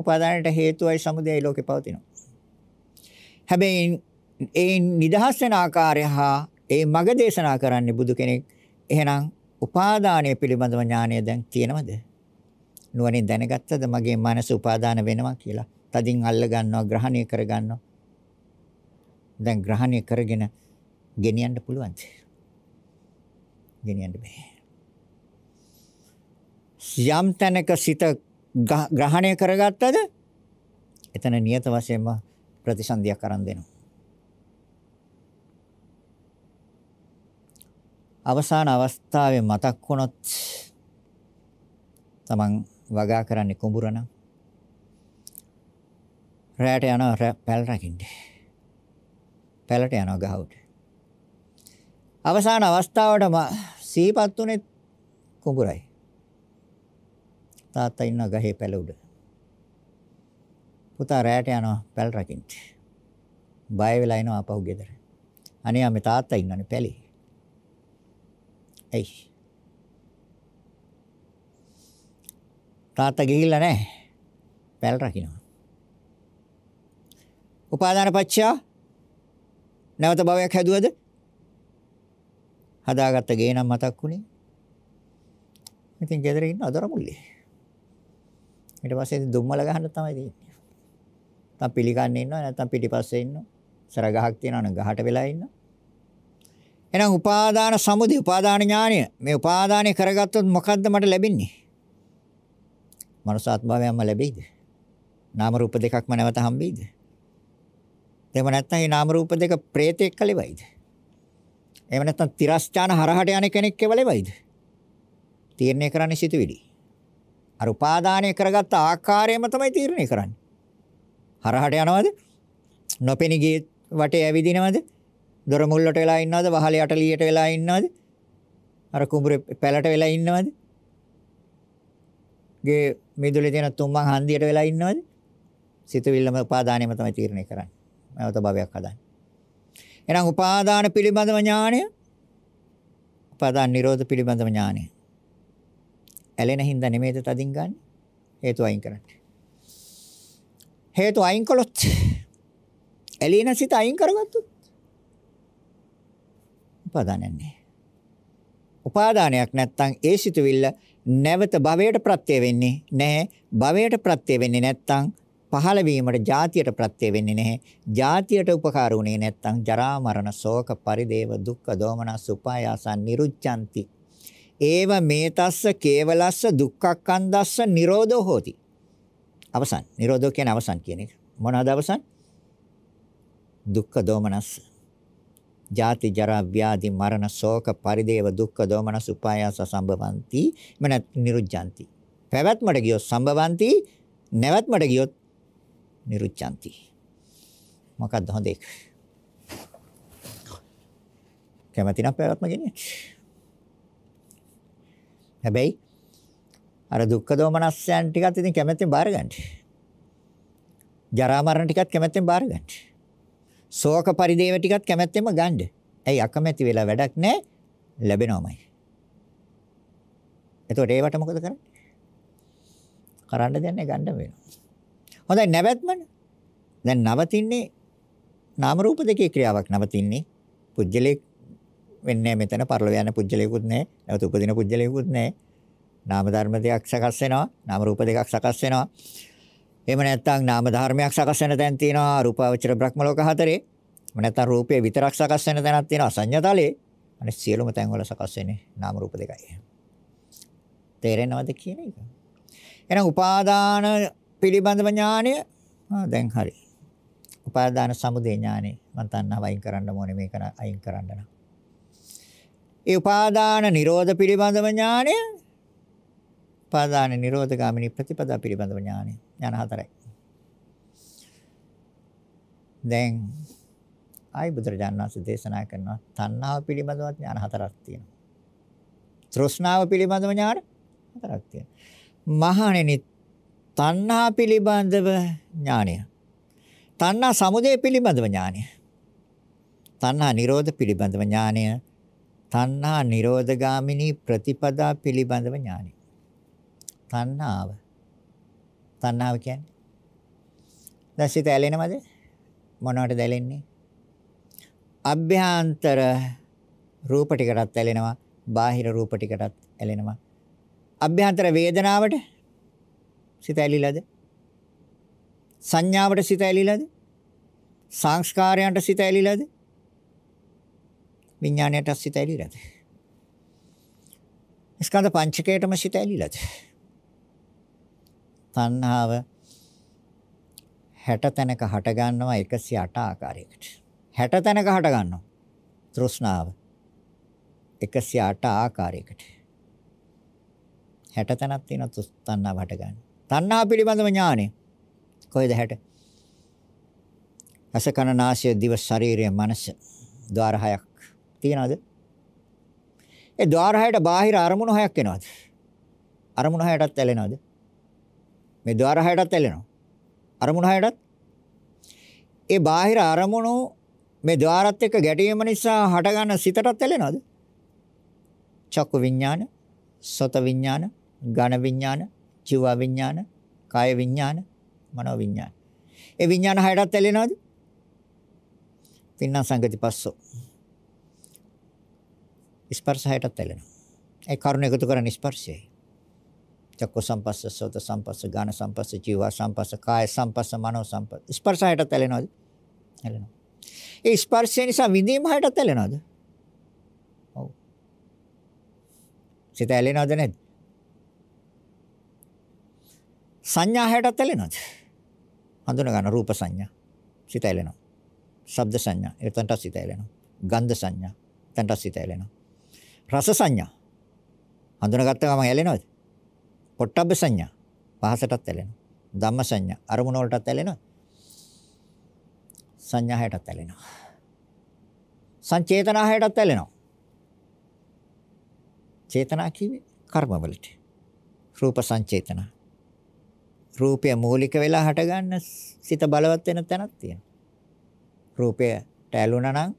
උපාදානයට හේතුවයි සමුදයයි ලෝකේ පවතිනවා. හැබැයි ඒ නිදහස් වෙන ආකාරය හා ඒ මග දේශනා කරන්නේ බුදු කෙනෙක්. එහෙනම් උපාදානය පිළිබඳව ඥානය දැන් තියෙනවද? නුවණින් දැනගත්තද මගේ මනස උපාදාන වෙනවා කියලා? තදින් අල්ල ගන්නවා, ග්‍රහණය කර ගන්නවා. දැන් ග්‍රහණය කරගෙන ගෙනියන්න පුළුවන්ද? ගෙනියන්න බෑ. යම් තැනක සිත ග්‍රහණය කරගත්තද එතන නියත වශයෙන්ම ප්‍රතිසන්දියක් අරන් දෙනවා. අවසාන අවස්ථාවේ මතක් වුණොත් තමන් වගා කරන්නේ කුඹුර නම් රැයට යනවා පැල් රකින්න. පැලට යනවා ගහවට. අවසාන අවස්ථාවට සීපත් උනේ කුඹුරයි. තාත්තා ඉන්න ගහේ පැල උඩ. පුතා රැයට යනවා පැල් රකින්න. බය වෙලා එනවා අපහු ගෙදර. අනේ අපි තාත්තා ඉන්නනේ පැලේ. එයි. තාත්තා ගිහිල්ලා නැහැ. පැල් රකින්නවා. උපාදාන පත්‍යා නැවත භවයක් හැදුවද? හදාගත්ත ගේ නම් මතක් වුණේ. ඉතින් ගෙදර ඉන්න අදර මුල්ලේ. ඊට පස්සේ දුම්මල ගහන්න තමයි තියෙන්නේ. නැත්නම් පිළිගන්නේ ඉන්නවා නැත්නම් පිටිපස්සේ ඉන්නවා. සර ගහක් තියෙනවා නම් ගහට වෙලා ඉන්නවා. එහෙනම් උපාදාන සමුදය උපාදාන ඥානය මේ උපාදානය කරගත්තොත් මොකද්ද මට ලැබෙන්නේ? මනසාත්භාවයක්ම ලැබෙයිද? නාම රූප දෙකක්ම නැවත හම්බෙයිද? එහෙම නැත්නම් මේ නාම රූප දෙක ප්‍රේතෙක් කලෙවයිද? එහෙම නැත්නම් තිරස්චාන හරහට යන කෙනෙක් කෙවලෙවයිද? තීරණය කරන්නේ සිතුවිලි. අර උපාදානය කරගත්ත ආකාරයම තමයි තීරණය කරන්නේ. හරහට යනවද? නොපෙනී වටේ ඇවිදිනවද? දොර මුල්ලට වෙලා ඉන්නවද? වහලේ අටලියට වෙලා ඉන්නවද? අර කුඹුරේ පැලට වෙලා ඉන්නවද? ගේ මිදුලේ තියෙන තුම්මන් හන්දියට වෙලා ඉන්නවද? සිතුවිල්ලම උපාදානෙම තමයි තීරණය කරන්නේ. නැවත භවයක් හදන්නේ. එහෙනම් උපාදාන පිළිබඳව ඥානය උපාදාන නිරෝධ පිළිබඳව ඥානය. ඇලෙන හින්දා නෙමෙයිද තදින් ගන්න? හේතු අයින් කරන්න. හේතු අයින් කළොත් ඇලෙන සිත අයින් කරගත්තොත් උපාදානයක් නැහැ. උපාදානයක් නැත්තම් ඒ සිතුවිල්ල නැවත භවයට ප්‍රත්‍ය වෙන්නේ නැහැ. භවයට ප්‍රත්‍ය වෙන්නේ නැත්තම් පහළ වීමට ජාතියට ප්‍රත්‍ය වෙන්නේ නැහැ. ජාතියට උපකාර වුණේ නැත්නම් ජරා මරණ ශෝක පරිදේව දුක්ඛ දෝමනස් උපායාසන් නිරුච්ඡanti. ඒව මේතස්ස කේවලස්ස දුක්ඛක්ඛන්දස්ස නිරෝධෝ හෝති. අවසන්. නිරෝධෝ කියන්නේ අවසන් කියන එක. මොනවද අවසන්? දුක්ඛ දෝමනස්ස ජාති ජරා ව්‍යාධි මරණ ශෝක පරිදේව දුක්ඛ දෝමනස් උපායාස සම්භවಂತಿ මනත් නිරුජ්ජಂತಿ පැවැත්මට ගියොත් සම්භවಂತಿ නැවැත්මට ගියොත් නිරුද්ධಂತಿ මොකක්ද හොඳ එක කැමති නම් පැවැත්ම ගෙනියන්න හැබැයි අර දුක්ඛ දෝමනස්යන් ටිකත් ඉතින් කැමැත්තෙන් බාර ගන්න. ජරා මරණ ටිකත් කැමැත්තෙන් බාර ගන්න. ශෝක පරිදේව ටිකත් කැමැත්තෙන්ම ගන්න. ඇයි අකමැති වෙලා වැඩක් නැහැ ලැබෙනවමයි. එතකොට ඒවට මොකද කරන්නේ? කරන්න දෙන්නේ ගන්න වෙනවා. හොඳයි නැවැත්මනේ. දැන් නවතින්නේ නාම රූප දෙකේ ක්‍රියාවක් නවතින්නේ. පුජ්‍යලේ වෙන්නේ මෙතන පරලෝ යන පුජ්‍යලේකුත් නැහැ. නැවත උපදින පුජ්‍යලේකුත් නැහැ. නාම ධර්ම දෙකක් සකස් වෙනවා. නාම රූප දෙකක් සකස් වෙනවා. එහෙම නැත්නම් නාම ධර්මයක් සකස් වෙන තැන් තියෙනවා රූපාවචර බ්‍රහ්ම ලෝක හතරේ. එහෙම නැත්නම් රූපේ විතරක් සකස් වෙන තැනක් තියෙනවා සංඤතලේ. අනේ සියලුම තැන් වල සකස් වෙන්නේ නාම රූප දෙකයි. තේරෙනවද කියන එක? එහෙනම් උපාදාන පිළිබඳව ඥානය දැන් හරි. උපාදාන සමුදය ඥානෙ මම තණ්හාව අයින් කරන්න ඕනේ මේක අයින් කරන්න නම්. ඒ උපාදාන නිරෝධ පිළිබඳව ඥානය උපාදාන නිරෝධ ගාමිනී ප්‍රතිපදා පිළිබඳව ඥානය ඥාන හතරයි. දැන් ආයි බුදුරජාණන් වහන්සේ දේශනා කරනවා තණ්හාව පිළිබඳව ඥාන හතරක් තියෙනවා. තෘෂ්ණාව පිළිබඳව ඥාන හතරක් තියෙනවා. මහණෙනි තණ්හා පිළිබඳව ඥානය. තණ්හා සමුදය පිළිබඳව ඥානය. තණ්හා නිරෝධ පිළිබඳව ඥානය. තණ්හා නිරෝධගාමිනී ප්‍රතිපදා පිළිබඳව ඥානය. තණ්හාව. තණ්හාව කියන්නේ දැන් සිත ඇලෙනවද? මොනවටද ඇලෙන්නේ? අභ්‍යන්තර රූප ටිකටත් ඇලෙනවා, බාහිර රූප ටිකටත් ඇලෙනවා. අභ්‍යන්තර වේදනාවට සිත ඇලිලාද? සංඥාවට සිත ඇලිලාද? සංස්කාරයන්ට සිත ඇලිලාද? විඥාණයට සිත ඇලිලාද? ස්කන්ධ පංචකයටම සිත ඇලිලාද? තණ්හාව 60 තැනක හට ගන්නවා 108 ආකාරයකට. 60 තැනක හට ගන්නවා. තෘෂ්ණාව 108 ආකාරයකට. 60 තැනක් තියෙන තණ්හාව හට ගන්න. තණ්හා පිළිබඳව ඥානය. කොහෙද හැට? රස කන නාසය දිව ශරීරය මනස ద్వාර හයක් තියනවාද? ඒ ద్వාර හයට බාහිර අරමුණු හයක් එනවාද? අරමුණු හයටත් ඇලෙනවද? මේ ద్వාර හයටත් ඇලෙනවා. අරමුණු හයටත් ඒ බාහිර අරමුණු මේ ద్వාරත් එක්ක ගැටීම නිසා හටගන්න සිතටත් ඇලෙනවද? චක්කු විඥාන, සොත විඥාන, ඝන විඥාන, චිව විඥාන, කාය විඥාන, මනෝ විඥාන. ඒ විඥාන හයටත් ඇලෙනවද? තින්න සංගති පස්සෝ. ස්පර්ශ හයටත් ඇලෙනවා. ඒ කරුණ එකතු කරන ස්පර්ශයයි. චක්ක සම්පස්ස, සෝත සම්පස්ස, ගාන සම්පස්ස, ජීව සම්පස්ස, කාය සම්පස්ස, මනෝ සම්පස්ස. ස්පර්ශ හයටත් ඇලෙනවද? ඇලෙනවා. ඒ ස්පර්ශය නිසා විඳීම හයටත් ඇලෙනවද? ඔව්. සිත ඇලෙනවද නැද්ද? සංඥා හයටත් ඇලෙනවද? හඳුන ගන්න රූප සංඥා. සිත ඇලෙනවා. ශබ්ද සංඥා. එතනට සිත ඇලෙනවා. ගන්ධ සංඥා. එතනට සිත ඇලෙනවා. රස සංඥා. හඳුනගත්ත ගමන් ඇලෙනවද? පොට්ටබ්බ සංඥා පහසටත් ඇලෙනවා. ධම්ම සංඥා අරමුණ වලටත් ඇලෙනවා. සංඥා හැටත් ඇලෙනවා. සංචේතනා හැටත් ඇලෙනවා. චේතනා කිව්වේ කර්මවලට. රූප සංචේතන. රූපය මූලික වෙලා හටගන්න සිත බලවත් වෙන තැනක් තියෙනවා. රූපයට ඇලුනා නම්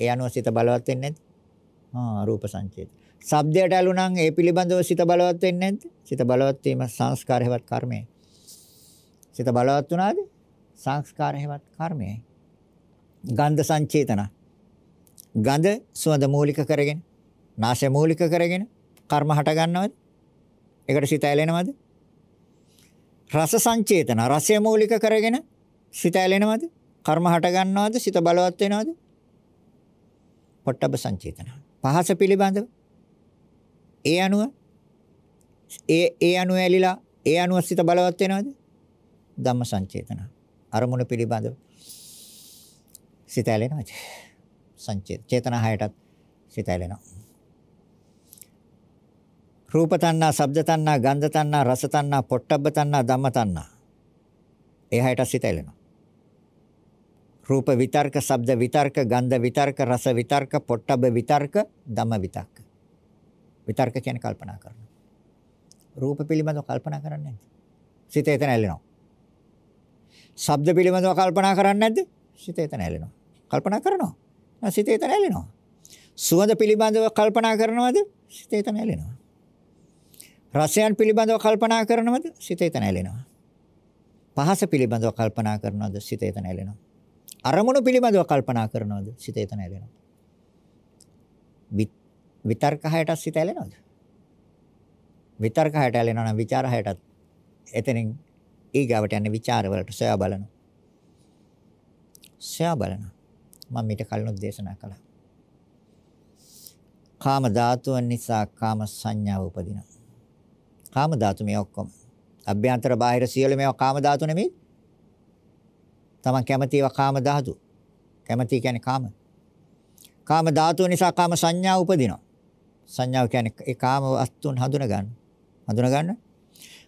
ඒ අනුව සිත බලවත් වෙන්නේ නැද්ද? ආ රූප සංචේතන. ශබ්දයට ඇලුනා නම් ඒ පිළිබඳව සිත බලවත් වෙන්නේ නැද්ද? සිත බලවත් වීම සංස්කාර හේවත් කර්මයයි. සිත බලවත් වුණාද? සංස්කාර හේවත් කර්මයයි. ගන්ධ සංචේතන. ගඳ සුවඳ මූලික කරගෙන, නාසය මූලික කරගෙන කර්ම හට ගන්නවද? ඒකට සිත ඇලෙනවද? රස සංචේතන රසය මූලික කරගෙන සිත ඇලෙනවද? කර්ම හට ගන්නවද? සිත බලවත් වෙනවද? පොට්ටබ සංචේතන. පහස පිළිබඳව ඒ අනුව ඒ ඒ අනුව ඇලිලා ඒ අනුව සිත බලවත් වෙනවද? ධම්ම සංචේතන. අරමුණ පිළිබඳව සිත ඇලෙනවද? සංචේත චේතනා හයටත් සිත ඇලෙනවා. රූප තණ්හා, ශබ්ද තණ්හා, ගන්ධ තණ්හා, රස තණ්හා, පොට්ටබ්බ තණ්හා, ධම්ම තණ්හා. ඒ හයට සිත ඇලෙනවා. රූප විතර්ක, ශබ්ද විතර්ක, ගන්ධ විතර්ක, රස විතර්ක, පොට්ටබ්බ විතර්ක, ධම්ම විතර්ක. විතර්ක කියන්නේ කල්පනා කරනවා. රූප පිළිබඳව කල්පනා කරන්නේ නැද්ද? සිත එතන ඇලෙනවා. ශබ්ද පිළිබඳව කල්පනා කරන්නේ නැද්ද? සිත එතන ඇලෙනවා. කල්පනා කරනවා. සිත එතන ඇලෙනවා. සුවඳ පිළිබඳව කල්පනා කරනවද? සිත එතන ඇලෙනවා. රසයන් පිළිබඳව කල්පනා කරනවද? සිත එතන ඇලෙනවා. පහස පිළිබඳව කල්පනා කරනවද? සිත එතන ඇලෙනවා. අරමුණු පිළිබඳව කල්පනා කරනවද? සිත එතන ඇලෙනවා. විතර්ක හයට සිත ඇලෙනවද? විතර්ක හයට ඇලෙනවා නම් ਵਿਚාර හයටත් එතනින් ඊගාවට යන්නේ ਵਿਚාර වලට සොයා බලනවා. සොයා බලනවා. මම මීට කලිනුත් දේශනා කළා. කාම ධාතුව නිසා කාම සංඥාව උපදිනවා. කාම ධාතු මේ ඔක්කොම. අභ්‍යන්තර බාහිර සියලු මේවා කාම ධාතු නෙමෙයි. තමන් කැමති ඒවා කාම ධාතු. කැමති කියන්නේ කාම. කාම ධාතුව නිසා කාම සංඥා උපදිනවා. සංඥාව කියන්නේ ඒ කාම වස්තුන් හඳුන ගන්න. හඳුන ගන්න.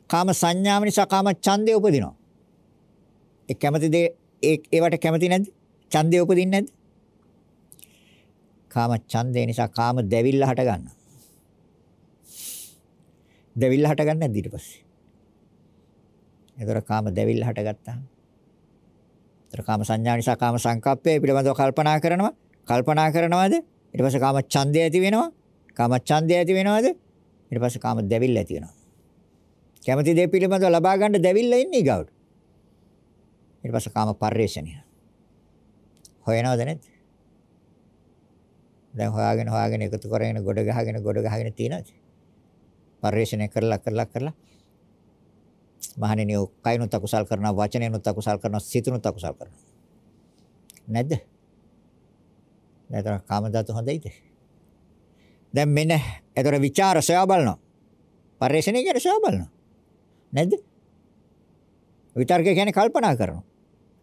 කාම සංඥාව නිසා කාම ඡන්දය උපදිනවා. ඒ කැමති දේ ඒ ඒවට කැමති නැද්ද? ඡන්දය උපදින්නේ නැද්ද? කාම ඡන්දේ නිසා කාම දැවිල්ල හට ගන්නවා. දැවිල්ල හට ගන්න නැද්ද ඊට පස්සේ? ඒතර කාම දැවිල්ල හටගත්තා. ඒතර කාම සංඥා නිසා කාම සංකප්පය පිළිබඳව කල්පනා කරනවා. කල්පනා කරනවාද? ඊට පස්සේ කාම ඡන්දය ඇති වෙනවා. කාම ඡන්දය ඇති වෙනවද? ඊට පස්සේ කාම දැවිල්ල ඇති වෙනවා. කැමති දේ පිළිබඳව ලබා ගන්න දැවිල්ල ඉන්නේ ගාවට. ඊට පස්සේ කාම පරිශ්‍රණය. හොයනවද නැද්ද? දැන් හොයාගෙන හොයාගෙන එකතු කරගෙන ගොඩ ගහගෙන ගොඩ ගහගෙන තියෙනවද? පරිශ්‍රණය කරලා කරලා කරලා මහණෙනි කයිනුත් අකුසල් කරනවා වචනේනුත් අකුසල් කරනවා සිතනුත් අකුසල් කරනවා. නැද්ද? නැතර කාමදාතු හොඳයිද? දැන් මෙන්න ඒතර ਵਿਚාර සොයා බලනවා. පරිශ්‍රණය කියන සොයා බලනවා. නැද්ද? විතර්ක කියන්නේ කල්පනා කරනවා.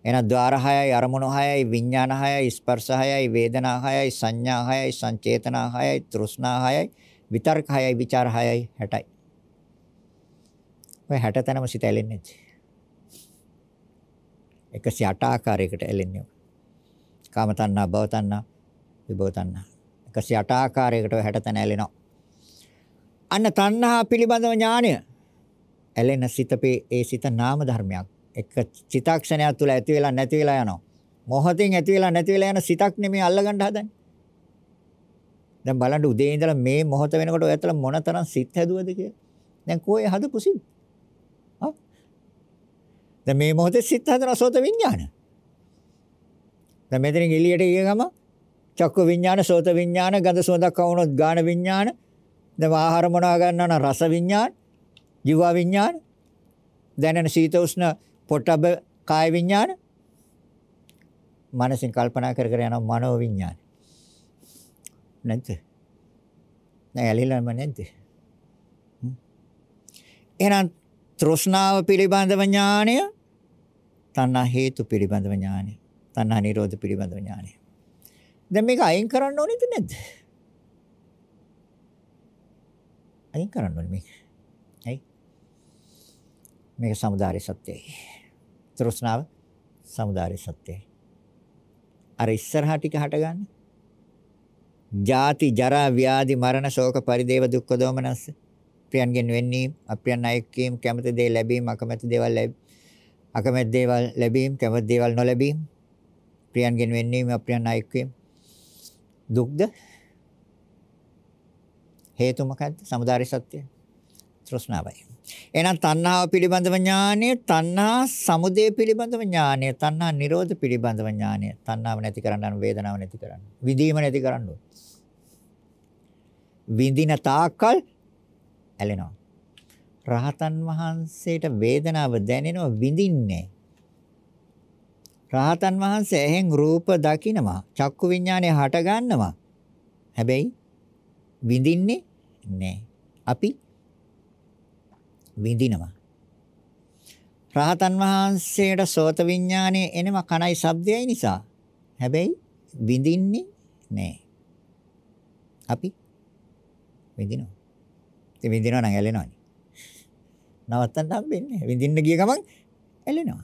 එහෙනම් ద్వාර 6යි අරමුණු 6යි විඥාන 6යි ස්පර්ශ 6යි වේදනා 6යි සංඥා 6යි සංචේතනා 6යි තෘෂ්ණා 6යි විතර්ක 6යි ਵਿਚාර 6යි 60යි. ඔය 60 තැනම සිත ඇලෙන්නේ. 108 ආකාරයකට ඇලෙන්නේ. කාම තණ්හා, භව තණ්හා, විභව තණ්හා. 108 ආකාරයකට ඔය 60 තැන ඇලෙනවා. අන්න තණ්හා පිළිබඳව ඥානය ඇලෙන සිතපේ ඒ සිත නාම ධර්මයක්. එක චිතාක්ෂණයක් තුළ ඇති වෙලා නැති වෙලා යනවා. මොහොතින් ඇති වෙලා නැති වෙලා යන සිතක් නෙමෙයි අල්ලගන්න හදන්නේ. දැන් බලන්න උදේ ඉඳලා මේ මොහොත වෙනකොට ඔය ඇතුළ මොනතරම් සිත් හැදුවද කියලා. දැන් කෝයේ හදපු සිත්. හා? දැන් මේ මොහොතේ සිත් හදන සෝත විඥාන. දැන් මෙතනින් එළියට ගිය ගම චක්ක විඥාන, සෝත විඥාන, ගඳ සුවඳක් වුණොත් ගාන විඥාන. දැන් ආහාර මොනවා ගන්නවා නම් රස විඥාන, ජීව විඥාන. දැනෙන සීත උෂ්ණ පොට්ටබ්බ කාය විඥාන මනසින් කල්පනා කර කර යන මනෝ විඥාන නැද්ද? නෑ ඇලිලාම නැද්ද? එහෙනම් තෘෂ්ණාව පිළිබඳව ඥානය තණ්හා හේතු පිළිබඳව ඥානය තණ්හා නිරෝධ පිළිබඳව ඥානය දැන් මේක අයින් කරන්න ඕනේද නැද්ද? අයින් කරන්න ඕනේ මේක. ඇයි? මේක සමුදාය සත්‍යයි තෘෂ්ණාව සමුදාය සත්‍යයි. අර ඉස්සරහා ටික හටගන්න. ජාති ජරා ව්‍යාධි මරණ ශෝක පරිදේව දුක්ඛ දෝමනස්ස. ප්‍රියන්ගෙන් වෙන්නීම්, අප්‍රියන් අයෙක්කීම්, කැමති දේ ලැබීම, අකමැති දේවල් අකමැති දේවල් ලැබීම, කැමති දේවල් නොලැබීම, ප්‍රියන්ගෙන් වෙන්නීම, අප්‍රියන් අයෙක්කීම්. දුක්ද? හේතු මොකද්ද? සමුදාය සත්‍යය. තෘෂ්ණාවයි. එහෙනම් තණ්හාව පිළිබඳව ඥානය, තණ්හා සමුදය පිළිබඳව ඥානය, තණ්හා නිරෝධ පිළිබඳව ඥානය. තණ්හාව නැති කරන්න වේදනාව නැති කරන්න. විදීම නැති කරන්න විඳින තාක්කල් ඇලෙනවා. රහතන් වහන්සේට වේදනාව දැනෙනව විඳින්නේ. රහතන් වහන්සේ එහෙන් රූප දකිනවා. චක්කු විඥානය හට ගන්නවා. හැබැයි විඳින්නේ නැහැ. අපි විඳිනවා. රහතන් වහන්සේට සෝත විඥානය එනවා කණයි ශබ්දයයි නිසා. හැබැයි විඳින්නේ නැහැ. අපි විඳිනවා. ඉතින් විඳිනවා නම් ඇලෙනවනේ. නවත්තන්න හම්බෙන්නේ. විඳින්න ගිය ගමන් ඇලෙනවා.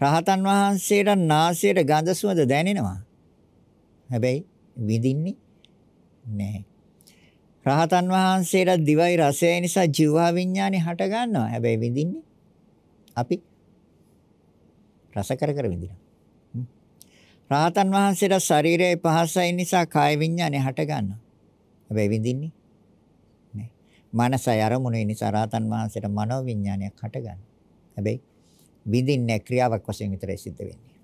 රහතන් වහන්සේට නාසයට ගඳ සුවඳ දැනෙනවා. හැබැයි විඳින්නේ නැහැ. රහතන් වහන්සේලා දිවයි රසය නිසා ජීවා විඥානේ හට ගන්නවා. හැබැයි විඳින්නේ අපි රස කර කර විඳිනවා. රහතන් වහන්සේලා ශරීරයේ පහසයි නිසා කාය විඥානේ හට ගන්නවා. හැබැයි විඳින්නේ නෑ. මනසයි අරමුණේ නිසා රහතන් වහන්සේට මනෝ විඥානයක් හට ගන්නවා. හැබැයි විඳින්නේ ක්‍රියාවක් වශයෙන් විතරයි සිද්ධ වෙන්නේ.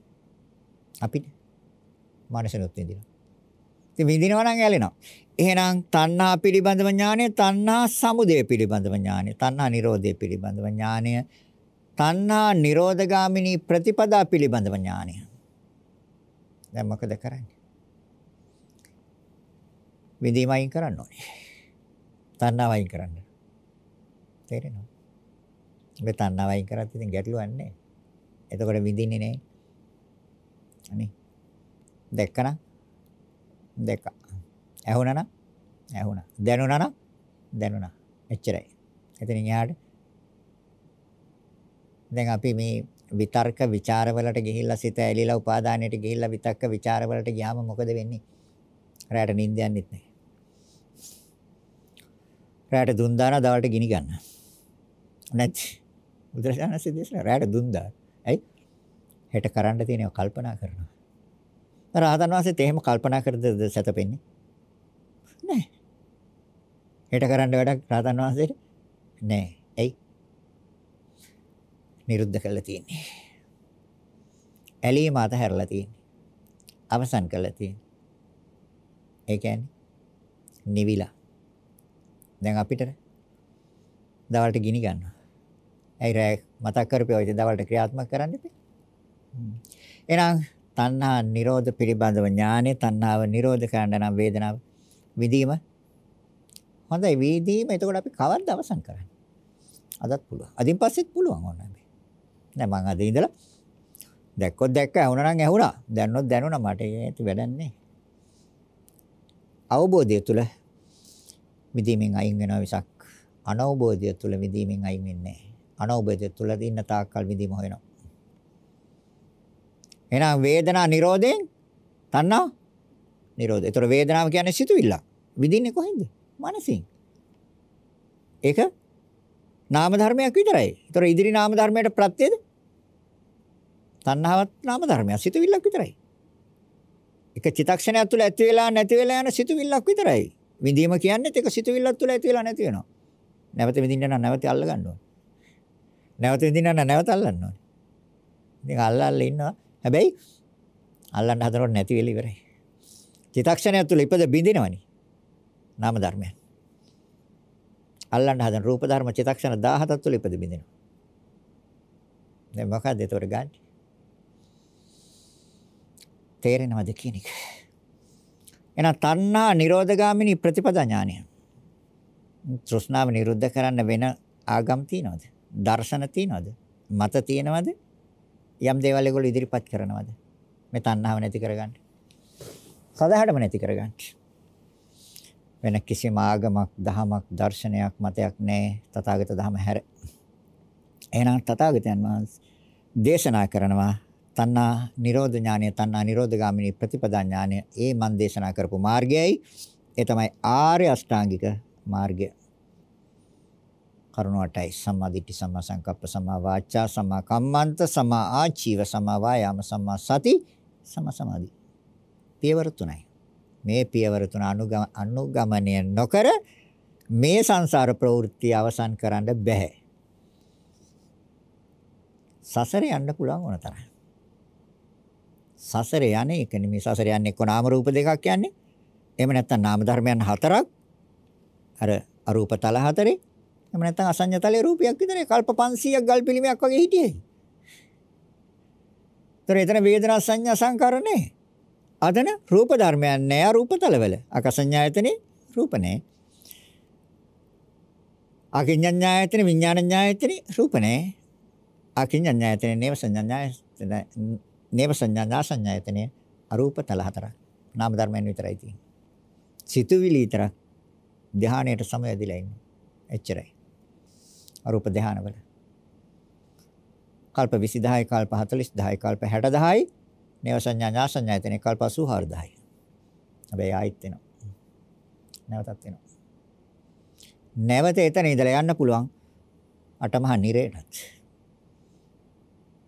අපිට මනසනොත් විඳිනවා. ඉතින් විඳිනවා නම් ඇලෙනවා. එහෙනම් තණ්හා පිළිබඳව ඥානය, තණ්හා සමුදය පිළිබඳව ඥානය, තණ්හා නිරෝධය පිළිබඳව ඥානය, තණ්හා නිරෝධගාමිනී ප්‍රතිපදා පිළිබඳව ඥානය. දැන් මොකද කරන්නේ? විඳීම අයින් කරන්න ඕනේ. තණ්හාව අයින් කරන්න. තේරෙනවද? මේ තණ්හාව අයින් කරත් ඉතින් ගැටලුවක් නැහැ. එතකොට විඳින්නේ නැහැ. අනේ. දැක්කනම් දැක්කා. ඇහුණා නම් ඇහුණා. දැනුණා නම් දැනුණා. එච්චරයි. එතනින් එහාට දැන් අපි මේ විතර්ක ਵਿਚාරවලට ගිහිල්ලා සිත ඇලිලා උපාදානයට ගිහිල්ලා විතක්ක ਵਿਚාරවලට ගියාම මොකද වෙන්නේ? රැට නිින්ද යන්නෙත් නැහැ. රැට දුන් දාන දවල්ට ගිනි ගන්න. නැත්. බුදුරජාණන් සිද්දේශනා රැට දුන් දාන. ඇයි? හෙට කරන්න තියෙනව කල්පනා කරනවා. රහතන් වහන්සේත් එහෙම කල්පනා කරද සැතපෙන්නේ? නැහැ. හෙට කරන්න වැඩක් රහතන් වහන්සේට නැහැ. ඇයි? නිරුද්ධ කළා තියෙන්නේ. ඇලීම අතහැරලා තියෙන්නේ. අවසන් කළා තියෙන්නේ. ඒ කියන්නේ නිවිලා. දැන් අපිට දවල්ට ගිනි ගන්නවා. ඇයි රෑ මතක් කරපේ ඔය දවල්ට ක්‍රියාත්මක කරන්න එපේ. එහෙනම් තණ්හා නිරෝධ පිළිබඳව ඥානෙ තණ්හාව නිරෝධ කරන්න නම් වේදනාව විදීම හොඳයි. විදීම එතකොට අපි කවද්ද අවසන් කරන්නේ? අදත් පුළුවන්. අදින් පස්සෙත් පුළුවන් ඕන හැබැයි නෑ මං අද ඉඳලා දැක්කොත් දැක්ක ඇහුණා නම් ඇහුණා. දැන්නොත් දැනුණා. මට ඒක වැඩන්නේ අවබෝධය තුල විදීමෙන් අයින් වෙනවා විසක්. අනවබෝධය තුල විදීමෙන් අයින් වෙන්නේ නැහැ අනවබෝධය තුල ඉන්න තාක්කල් විදීම හොයනවා. එහෙනම් වේදනා නිරෝධයෙන් තණ්හා නිරෝධය. ඒතර වේදනාව කියන්නේ සිතුවිල්ල. විඳින්නේ කොහෙන්ද? මනසින්. ඒක නාම ධර්මයක් විතරයි. ඒතර ඉදිරි නාම ධර්මයට ප්‍රත්‍යද? තණ්හාවත් නාම ධර්මයක්. සිතුවිල්ලක් විතරයි. එක චිතක්ෂණයක් තුළ ඇති වෙලා නැති වෙලා යන සිතුවිල්ලක් විතරයි. විඳීම කියන්නේ ඒක සිතුවිල්ලක් තුළ ඇති වෙලා නැති වෙනවා. නැවත විඳින්න නම් නැවත අල්ල ගන්න ඕනේ. නැවත විඳින්න නම් නැවත අල්ලන්න ඕනේ. ඉතින් අල්ල අල්ල ඉන්නවා. හැබැයි අල්ලන්න හදනකොට නැති වෙලා ඉවරයි. චිතක්ෂණය තුළ ඉපද බින්දිනවනේ. නාම ධර්මයන්. අල්ලන්න හදන රූප ධර්ම චිතක්ෂණ 17ක් තුළ ඉපද බින්දිනවා. දැන් මොකක්ද ඒතකොට ගන්න? තේරෙනවද කියන එක? එහෙනම් තණ්හා නිරෝධගාමිනී ප්‍රතිපදා ඥානය. තෘෂ්ණාව නිරුද්ධ කරන්න වෙන ආගම් තියනවද? දර්ශන තියනවද? මත තියනවද? යම් දේවල් ඒගොල්ලෝ ඉදිරිපත් කරනවද? මේ තණ්හාව නැති කරගන්න. සදාහටම නැති කරගන්න. වෙන කිසිම ආගමක්, දහමක්, දර්ශනයක්, මතයක් නැහැ. තථාගත ධම හැර. එහෙනම් තථාගතයන් වහන්සේ දේශනා කරනවා තණ්හා නිරෝධ ඥානය, තණ්හා නිරෝධ ගාමිනී ප්‍රතිපදා ඥානය. ඒ මන් දේශනා කරපු මාර්ගයයි ඒ තමයි ආර්ය අෂ්ටාංගික මාර්ගය. කරුණ 8යි. සම්මා දිට්ඨි, සම්මා සංකප්ප, සම්මා වාචා, සම්මා කම්මන්ත, සම්මා ආචීව, සම්මා වායාම, සම්මා සති, සම්මා සමාධි. පියවර තුනයි. මේ පියවර තුන අනුගමනය නොකර මේ සංසාර ප්‍රවෘත්ති අවසන් කරන්න බෑ. සසරේ යන්න පුළුවන් ඕන තරම්. සසරේ යන්නේ එක නෙමෙයි සසරේ යන්නේ එක්ක නාම රූප දෙකක් යන්නේ. එහෙම නැත්නම් නාම ධර්මයන් හතරක් අර අරූප තල හතරේ එහෙම නැත්නම් අසඤ්ඤ තලයේ රූපයක් විතරේ කල්ප 500ක් ගල් පිළිමයක් වගේ හිටියේ. ඒතර එතන වේදනා සංඥා සංකාර නැහැ. අදන රූප ධර්මයන් නැහැ රූප තලවල. අකසඤ්ඤායතනේ රූප නැහැ. අකිඤ්ඤඤ්ඤායතනේ විඥානඤ්ඤායතනේ රූප නැහැ. අකිඤ්ඤඤ්ඤායතනේ නේව සංඥායතනේ නේව සංඥා සංඥායතනේ අරූප තල හතරක්. නාම ධර්මයන් විතරයි තියෙන්නේ. සිතුවිලි විතරක් ධානයට සමවැදිලා ඉන්නේ. එච්චරයි. අරූප ධානවල. කල්ප 20000යි කල්ප 40000යි කල්ප 60000යි නේව සංඥා ඥා සංඥායතනේ කල්ප 84000යි. හැබැයි ආයිත් වෙනවා. නැවතත් වෙනවා. නැවත එතන ඉඳලා යන්න පුළුවන් අටමහා නිරේටත්.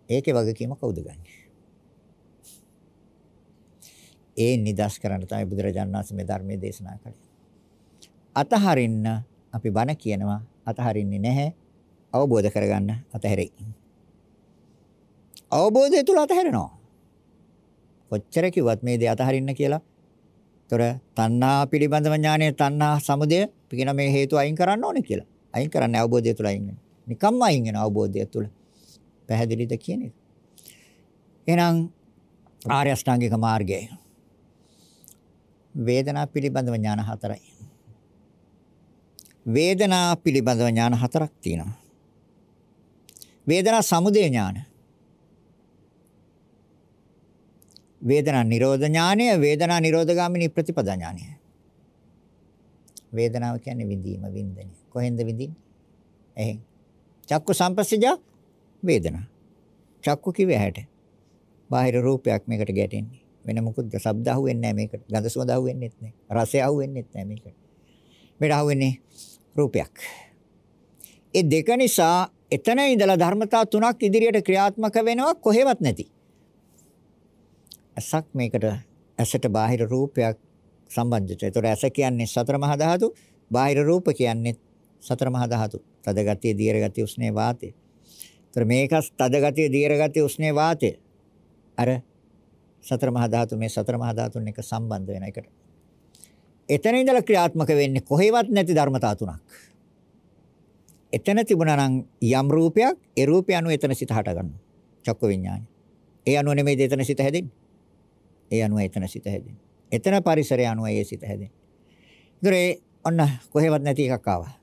ඒකේ වගකීම කවුද ගන්නේ? ඒ නිදස් කරන්න තමයි බුදුරජාණන් වහන්සේ මේ ධර්මයේ දේශනා කළේ. අතහරින්න අපි බණ කියනවා අතහරින්නේ නැහැ. අවබෝධ කරගන්න අතහැරෙයි. අවබෝධය තුල අතහැරෙනවා. කොච්චර කිව්වත් මේ දේ අතහරින්න කියලා. ତොර තණ්හා පිළිබඳව ඥානය තණ්හා සමුදය කියන මේ හේතු අයින් කරන්න ඕනේ කියලා. අයින් කරන්නේ අවබෝධය තුල අයින් වෙනවා. නිකම්ම අයින් වෙන අවබෝධය තුල. පැහැදිලිද කියන එක. එහෙනම් ආර්ය අෂ්ටාංගික මාර්ගය වේදනා පිළිබඳව ඥාන හතරයි. වේදනා පිළිබඳව ඥාන හතරක් තියෙනවා. වේදනා සමුදය ඥාන. වේදනා නිරෝධ ඥානය, වේදනා නිරෝධගාමිනී ප්‍රතිපදා ඥානය. වේදනාව කියන්නේ විඳීම, වින්දනය. කොහෙන්ද විඳින්නේ? එහෙන්. චක්කු සම්පස්සජ වේදනා. චක්කු කිව්වේ ඇහැට. බාහිර රූපයක් මේකට ගැටෙන්නේ. වෙන මොකුත් ශබ්ද අහුවෙන්නේ නැහැ මේකට. ගඳ සුවඳ අහුවෙන්නේත් නැහැ. රසය අහුවෙන්නේත් නැහැ මේකට. මේකට අහුවෙන්නේ රූපයක්. ඒ දෙක නිසා එතන ඉඳලා ධර්මතා තුනක් ඉදිරියට ක්‍රියාත්මක වෙනවා කොහෙවත් නැති. අසක් මේකට ඇසට බාහිර රූපයක් සම්බන්ධිත. ඒතොර ඇස කියන්නේ සතර මහා ධාතු, බාහිර රූප කියන්නේ සතර මහා ධාතු. තද ගතිය, දීර්ඝ ගතිය, උස්නේ වාතය. ඒතොර මේක තද ගතිය, දීර්ඝ ගතිය, උස්නේ වාතය. අර සතර මහා ධාතු මේ සතර මහා ධාතුන් එක සම්බන්ධ වෙන එකට. එතන ඉඳලා ක්‍රියාත්මක වෙන්නේ කොහෙවත් නැති ධර්මතා තුනක්. එතන තිබුණා නම් යම් රූපයක් ඒ රූපය අනුව එතන සිත හට ගන්නවා. චක්ක විඥානය. ඒ අනුව නෙමෙයි එතන සිත හැදෙන්නේ. ඒ අනුව එතන සිත හැදෙන්නේ. එතන පරිසරය අනුව ඒ සිත හැදෙන්නේ. ඉතින් ඔන්න කොහෙවත් නැති එකක් ආවා.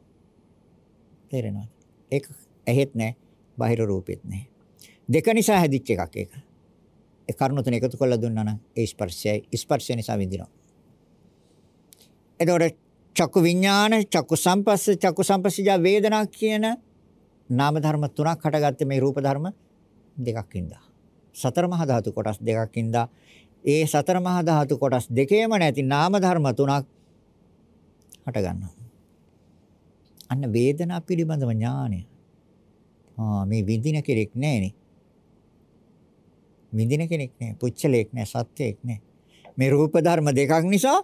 තේරෙනවද? ඒක ඇහෙත් නැහැ, බාහිර රූපෙත් නැහැ. දෙක නිසා හැදිච්ච එකක් ඒක. ඒ කරුණු තුන එකතු කරලා දුන්නා නම් ඒ ස්පර්ශයයි ස්පර්ශය නිසා විඳිනවා. එතකොට චක්කු විඥාන, චක්කු සම්පස්ස, චක්කු සම්පස්සජා වේදනා කියන නාම ධර්ම තුනක් හටගත්තේ මේ රූප ධර්ම දෙකක් ඉඳා. සතර මහා ධාතු කොටස් දෙකක් ඉඳා. ඒ සතර මහා ධාතු කොටස් දෙකේම නැති නාම ධර්ම තුනක් හට ගන්නවා. අන්න වේදනා පිළිබඳව ඥානය. ආ මේ විඳින කෙනෙක් නැහැනේ. විඳින කෙනෙක් නැහැ. පුච්චලයක් නැහැ. සත්‍යයක් නැහැ. මේ රූප ධර්ම දෙකක් නිසා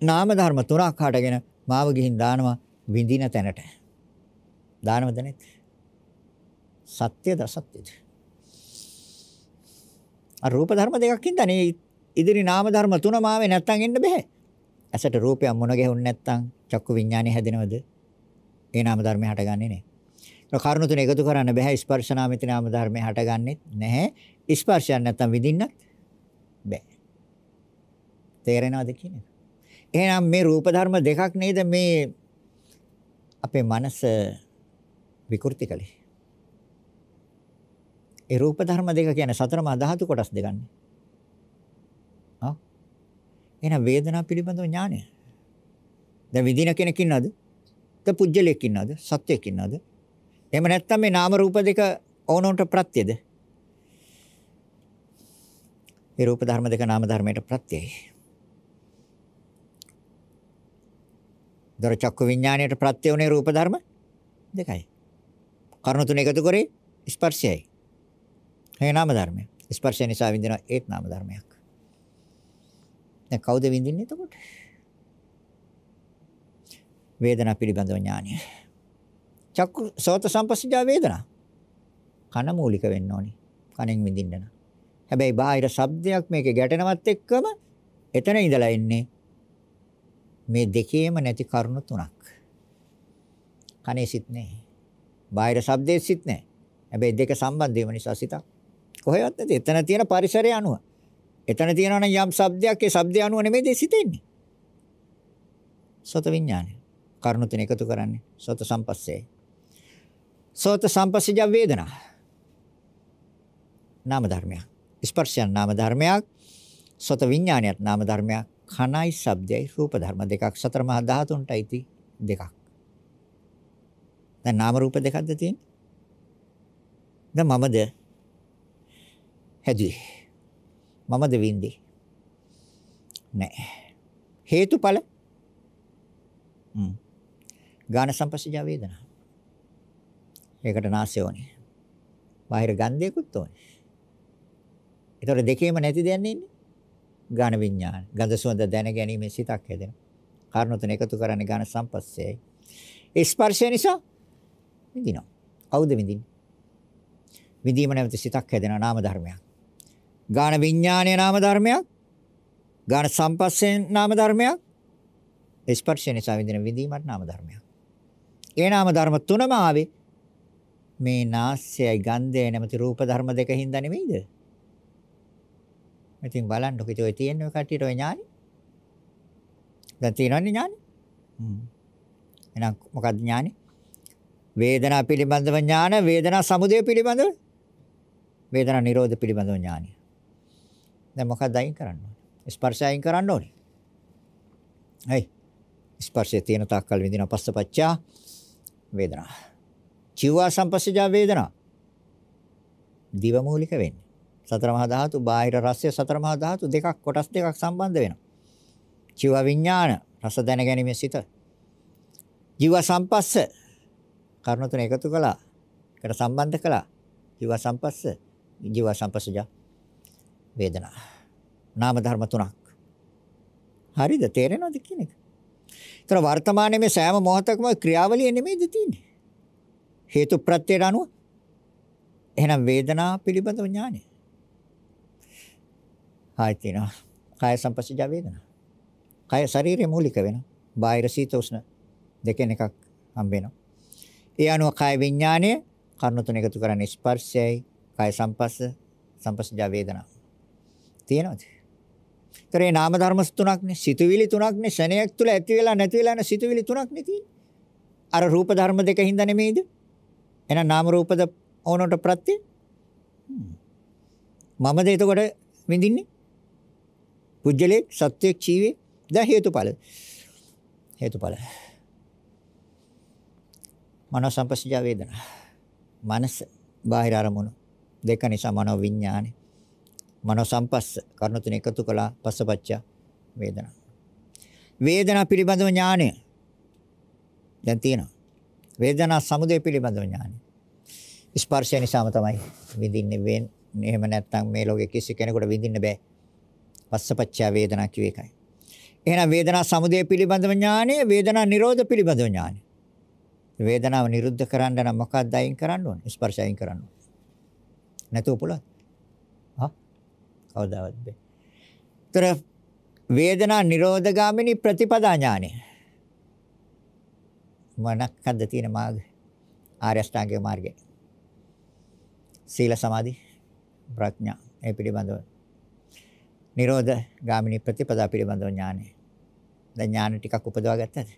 නාම ධර්ම තුනක් හටගෙන මාව ගිහින් දානවා විඳින තැනට. දානවද නැත්? සත්‍යද අසත්‍යද? අර රූප ධර්ම දෙකක් ඉඳනේ ඉදිරි නාම ධර්ම තුන මාවේ නැත්තම් එන්න බෑ. ඇසට රූපයක් මොන ගැහුන්නේ නැත්තම් චක්කු විඥානය හැදෙනවද? ඒ නාම ධර්මය හටගන්නේ නැහැ. ඒ කරුණු තුන එකතු කරන්න බෑ ස්පර්ශ නාමිත නාම ධර්මය හටගන්නේ නැහැ. ස්පර්ශයක් නැත්තම් විඳින්නත් බෑ. තේරෙනවද කියන්නේ? එහෙනම් මේ රූප ධර්ම දෙකක් නේද මේ අපේ මනස විකෘති කළේ. ඒ රූප ධර්ම දෙක කියන්නේ සතර මා ධාතු කොටස් දෙකන්නේ. ආ එහෙනම් වේදනාව පිළිබඳව ඥානය. දැන් විඳින කෙනෙක් ඉන්නවද? ත පුජ්‍යලයක් ඉන්නවද? සත්‍යයක් ඉන්නවද? එහෙම නැත්නම් මේ නාම රූප දෙක ඕනොන්ට ප්‍රත්‍යද? ඒ රූප ධර්ම දෙක නාම ධර්මයට ප්‍රත්‍යයයි. දර චක්කු විඥාණයට ප්‍රත්‍ය උනේ රූප ධර්ම දෙකයි. කරුණු තුන එකතු කරේ ස්පර්ශයයි. ඒ නාම ධර්මය. ස්පර්ශය නිසා විඳින ඒත් නාම ධර්මයක්. දැන් කවුද විඳින්නේ එතකොට? වේදනා පිළිබඳව ඥානය. චක්කු සෝත සම්පස්සජා වේදනා. කන මූලික වෙන්න ඕනි. කනෙන් විඳින්න නම්. හැබැයි බාහිර ශබ්දයක් මේකේ ගැටෙනවත් එක්කම එතන ඉඳලා එන්නේ මේ දෙකේම නැති කරුණු තුනක්. කනේ සිත් නැහැ. බාහිර ශබ්දයේ සිත් නැහැ. හැබැයි දෙක සම්බන්ධ වීම නිසා සිතක් කොහෙවත් නැති. එතන තියෙන පරිසරය අනුව. එතන තියෙනවා නම් යම් ශබ්දයක් ඒ ශබ්දය අනුව නෙමෙයි දෙ සිතෙන්නේ. සෝත විඥානය. කරුණු තුන එකතු කරන්නේ සෝත සම්පස්සේ. සෝත සම්පස්සජ වේදනා. නාම ධර්මයක්. ස්පර්ශයන් නාම ධර්මයක්. සෝත විඥානයත් නාම ධර්මයක්. කනයි ශබ්දයයි රූප ධර්ම දෙකක් සතර මහා ධාතුන්ටයි ති දෙකක්. දැන් නාම රූප දෙකක්ද තියෙන්නේ? දැන් මමද හැදුවේ. මමද වින්දේ. නෑ. හේතුඵල හ්ම්. ගාන සම්පස්සජ වේදනා. ඒකට නාසය ඕනේ. බාහිර ගන්ධයකුත් ඕනේ. ඒතකොට දෙකේම නැති දෙයක් නෙන්නේ. ගාන විඥාන. ගඳ සුවඳ දැන ගැනීම සිතක් හැදෙනවා. කාරණා තුන එකතු කරන්නේ ගාන සම්පස්සයයි. ස්පර්ශය නිසා විඳිනවා. කවුද විඳින්නේ? විඳීම නැවත සිතක් හැදෙන නාම ධර්මයක්. ගාන විඥානයේ නාම ධර්මයක්. ගාන සම්පස්සේ නාම ධර්මයක්. ස්පර්ශය නිසා විඳින විඳීමත් නාම ධර්මයක්. ඒ නාම ධර්ම තුනම ආවේ මේ නාස්යයි ගන්ධයයි නැමැති රූප ධර්ම දෙක හින්දා නෙමෙයිද? ඉතින් බලන්නකො ඉතින් ඔය තියෙන ඔය කට්ටියට ඔය ඥානෙ. දැන් තියෙනවනේ ඥානෙ. හ්ම්. එහෙනම් මොකක්ද ඥානෙ? වේදනා පිළිබඳව ඥාන, වේදනා සමුදය පිළිබඳව වේදනා නිරෝධ පිළිබඳව ඥානය. දැන් මොකක්ද අයින් කරන්න ඕනේ? ස්පර්ශය අයින් කරන්න ඕනේ. හයි. ස්පර්ශය තියෙන තාක්කල් විඳින පස්සපච්චා වේදනා. චිවා සම්පස්සජා වේදනා. දිව මූලික වෙන්නේ. සතර මහා ධාතු, බාහිර රසය සතර මහා ධාතු දෙකක් කොටස් දෙකක් සම්බන්ධ වෙනවා. චිව විඥාන රස දැනගැනීමේ සිත. ජීව සම්පස්ස කර්ණ තුන එකතු කළා. එකට සම්බන්ධ කළා. ජීව සම්පස්ස, ජීව සම්පස්සජ වේදනා. නාම ධර්ම තුනක්. හරිද? තේරෙනවද කියන එක? ඒතර වර්තමානයේ මේ සෑම මොහොතකම ක්‍රියාවලිය නෙමෙයිද තියෙන්නේ? හේතු ප්‍රත්‍යයට අනුව එහෙනම් වේදනා පිළිබඳව ඥානය. ආයි තියෙනවා. කාය සංපස්සජ වේදනා. කාය ශරීරයේ මූලික වෙනවා. බාහිර සීත උෂ්ණ දෙකෙන් එකක් හම්බ වෙනවා. ඒ අනුව කාය විඥානය කර්ණ තුන එකතු කරන්නේ ස්පර්ශයයි කාය සංපස්ස සංපස්සජ වේදනා. තියෙනවද? ඒතරේ නාම ධර්ම තුනක්නේ සිතුවිලි තුනක්නේ ශණයක් තුල ඇති වෙලා නැති වෙලා යන සිතුවිලි තුනක්නේ තියෙන්නේ. අර රූප ධර්ම දෙක හින්දා නෙමෙයිද? එහෙනම් නාම රූපද ඕනට ප්‍රත්‍ය මමද එතකොට විඳින්නේ පුජ්‍යලේ සත්‍යයක් ජීවේ ද හේතුඵල හේතුඵල මනෝ සංපස්සජ වේදනා. මනස බාහිර අරමුණු දෙක නිසා මනෝ විඥානේ. මනෝ සංපස්ස කර්ණ තුන එකතු කළා පස්සපච්ච වේදනා. වේදනා පිළිබඳව ඥානය දැන් තියෙනවා. වේදනා සමුදය පිළිබඳව ඥානය. ස්පර්ශය නිසාම තමයි විඳින්නේ වෙන්නේ. එහෙම නැත්නම් මේ ලෝකේ කිසි කෙනෙකුට විඳින්න බෑ. පස්සපච්ච වේදනා කිය එකයි. එහෙනම් වේදනා සමුදය පිළිබඳව ඥානය, වේදනා නිරෝධ පිළිබඳව ඥානය. වේදනාව නිරුද්ධ කරන්න නම් මොකක්ද අයින් කරන්න ඕනේ? ස්පර්ශ අයින් කරන්න ඕනේ. නැතුව පුළුවන්. හා? කවදාවත් බෑ. ତර වේදනා නිරෝධගාමිනී ප්‍රතිපදා ඥානය. මොනක්ද තියෙන මාර්ගය? ආර්ය අෂ්ටාංගික මාර්ගය. සීල සමාධි ප්‍රඥා ඒ පිළිබඳව. නිරෝධ ගාමිනී ප්‍රතිපදා පිළිබඳව ඥානය. දැන් ඥාන ටිකක් උපදවා ගත්තද?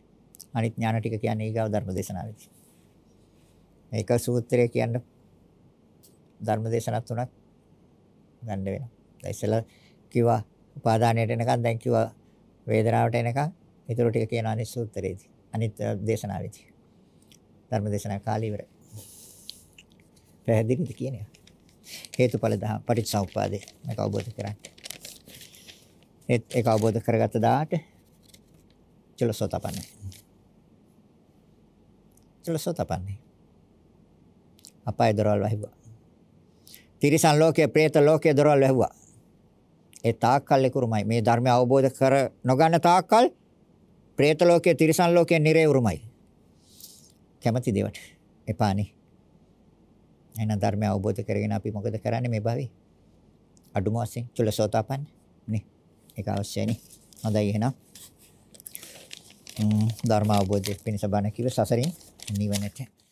අනිත් ඥාන ටික කියන්නේ ඊගාව ධර්ම දේශනාවේදී. මේක සූත්‍රය කියන්න ධර්ම දේශනා තුනක් ගන්න වෙනවා. දැන් ඉස්සෙල්ලා කිව්වා උපාදානයට එනකන් දැන් කිව්වා වේදනාවට එනකන් ඊටු ටික කියන අනිත් සූත්‍රයේදී. අනිත් දේශනාවේදී. ධර්ම දේශනා කාලය ඉවරයි. පැහැදිලිද කියන්නේ? හේතුඵල දහම් පටිච්චසමුප්පාදේ මේක අවබෝධ කරගන්න. ඒත් ඒක අවබෝධ කරගත්ත දාට චලසෝතපන්නේ. චලසෝතපන්නේ. අපාය දොරවල් වැහිවා. තිරිසන් ලෝකයේ പ്രേත ලෝකයේ දොරවල් වැහුවා. ඒ තාක්කල් එකුරුමයි මේ ධර්මය අවබෝධ කර නොගන්න තාක්කල් പ്രേත ලෝකයේ තිරිසන් ලෝකයේ නිරේ උරුමයි. කැමැති දේවට එපානේ. එහෙනම් ධර්මය අවබෝධ කරගෙන අපි මොකද කරන්නේ මේ භවී? අඩුම වශයෙන් චුල්ලසෝතාපන්න නේ. ඒක අවශ්‍යයි නේ. හොඳයි එහෙනම්. ධර්ම අවබෝධය පිණිස බණ කිව්ව සසරින් නිවනට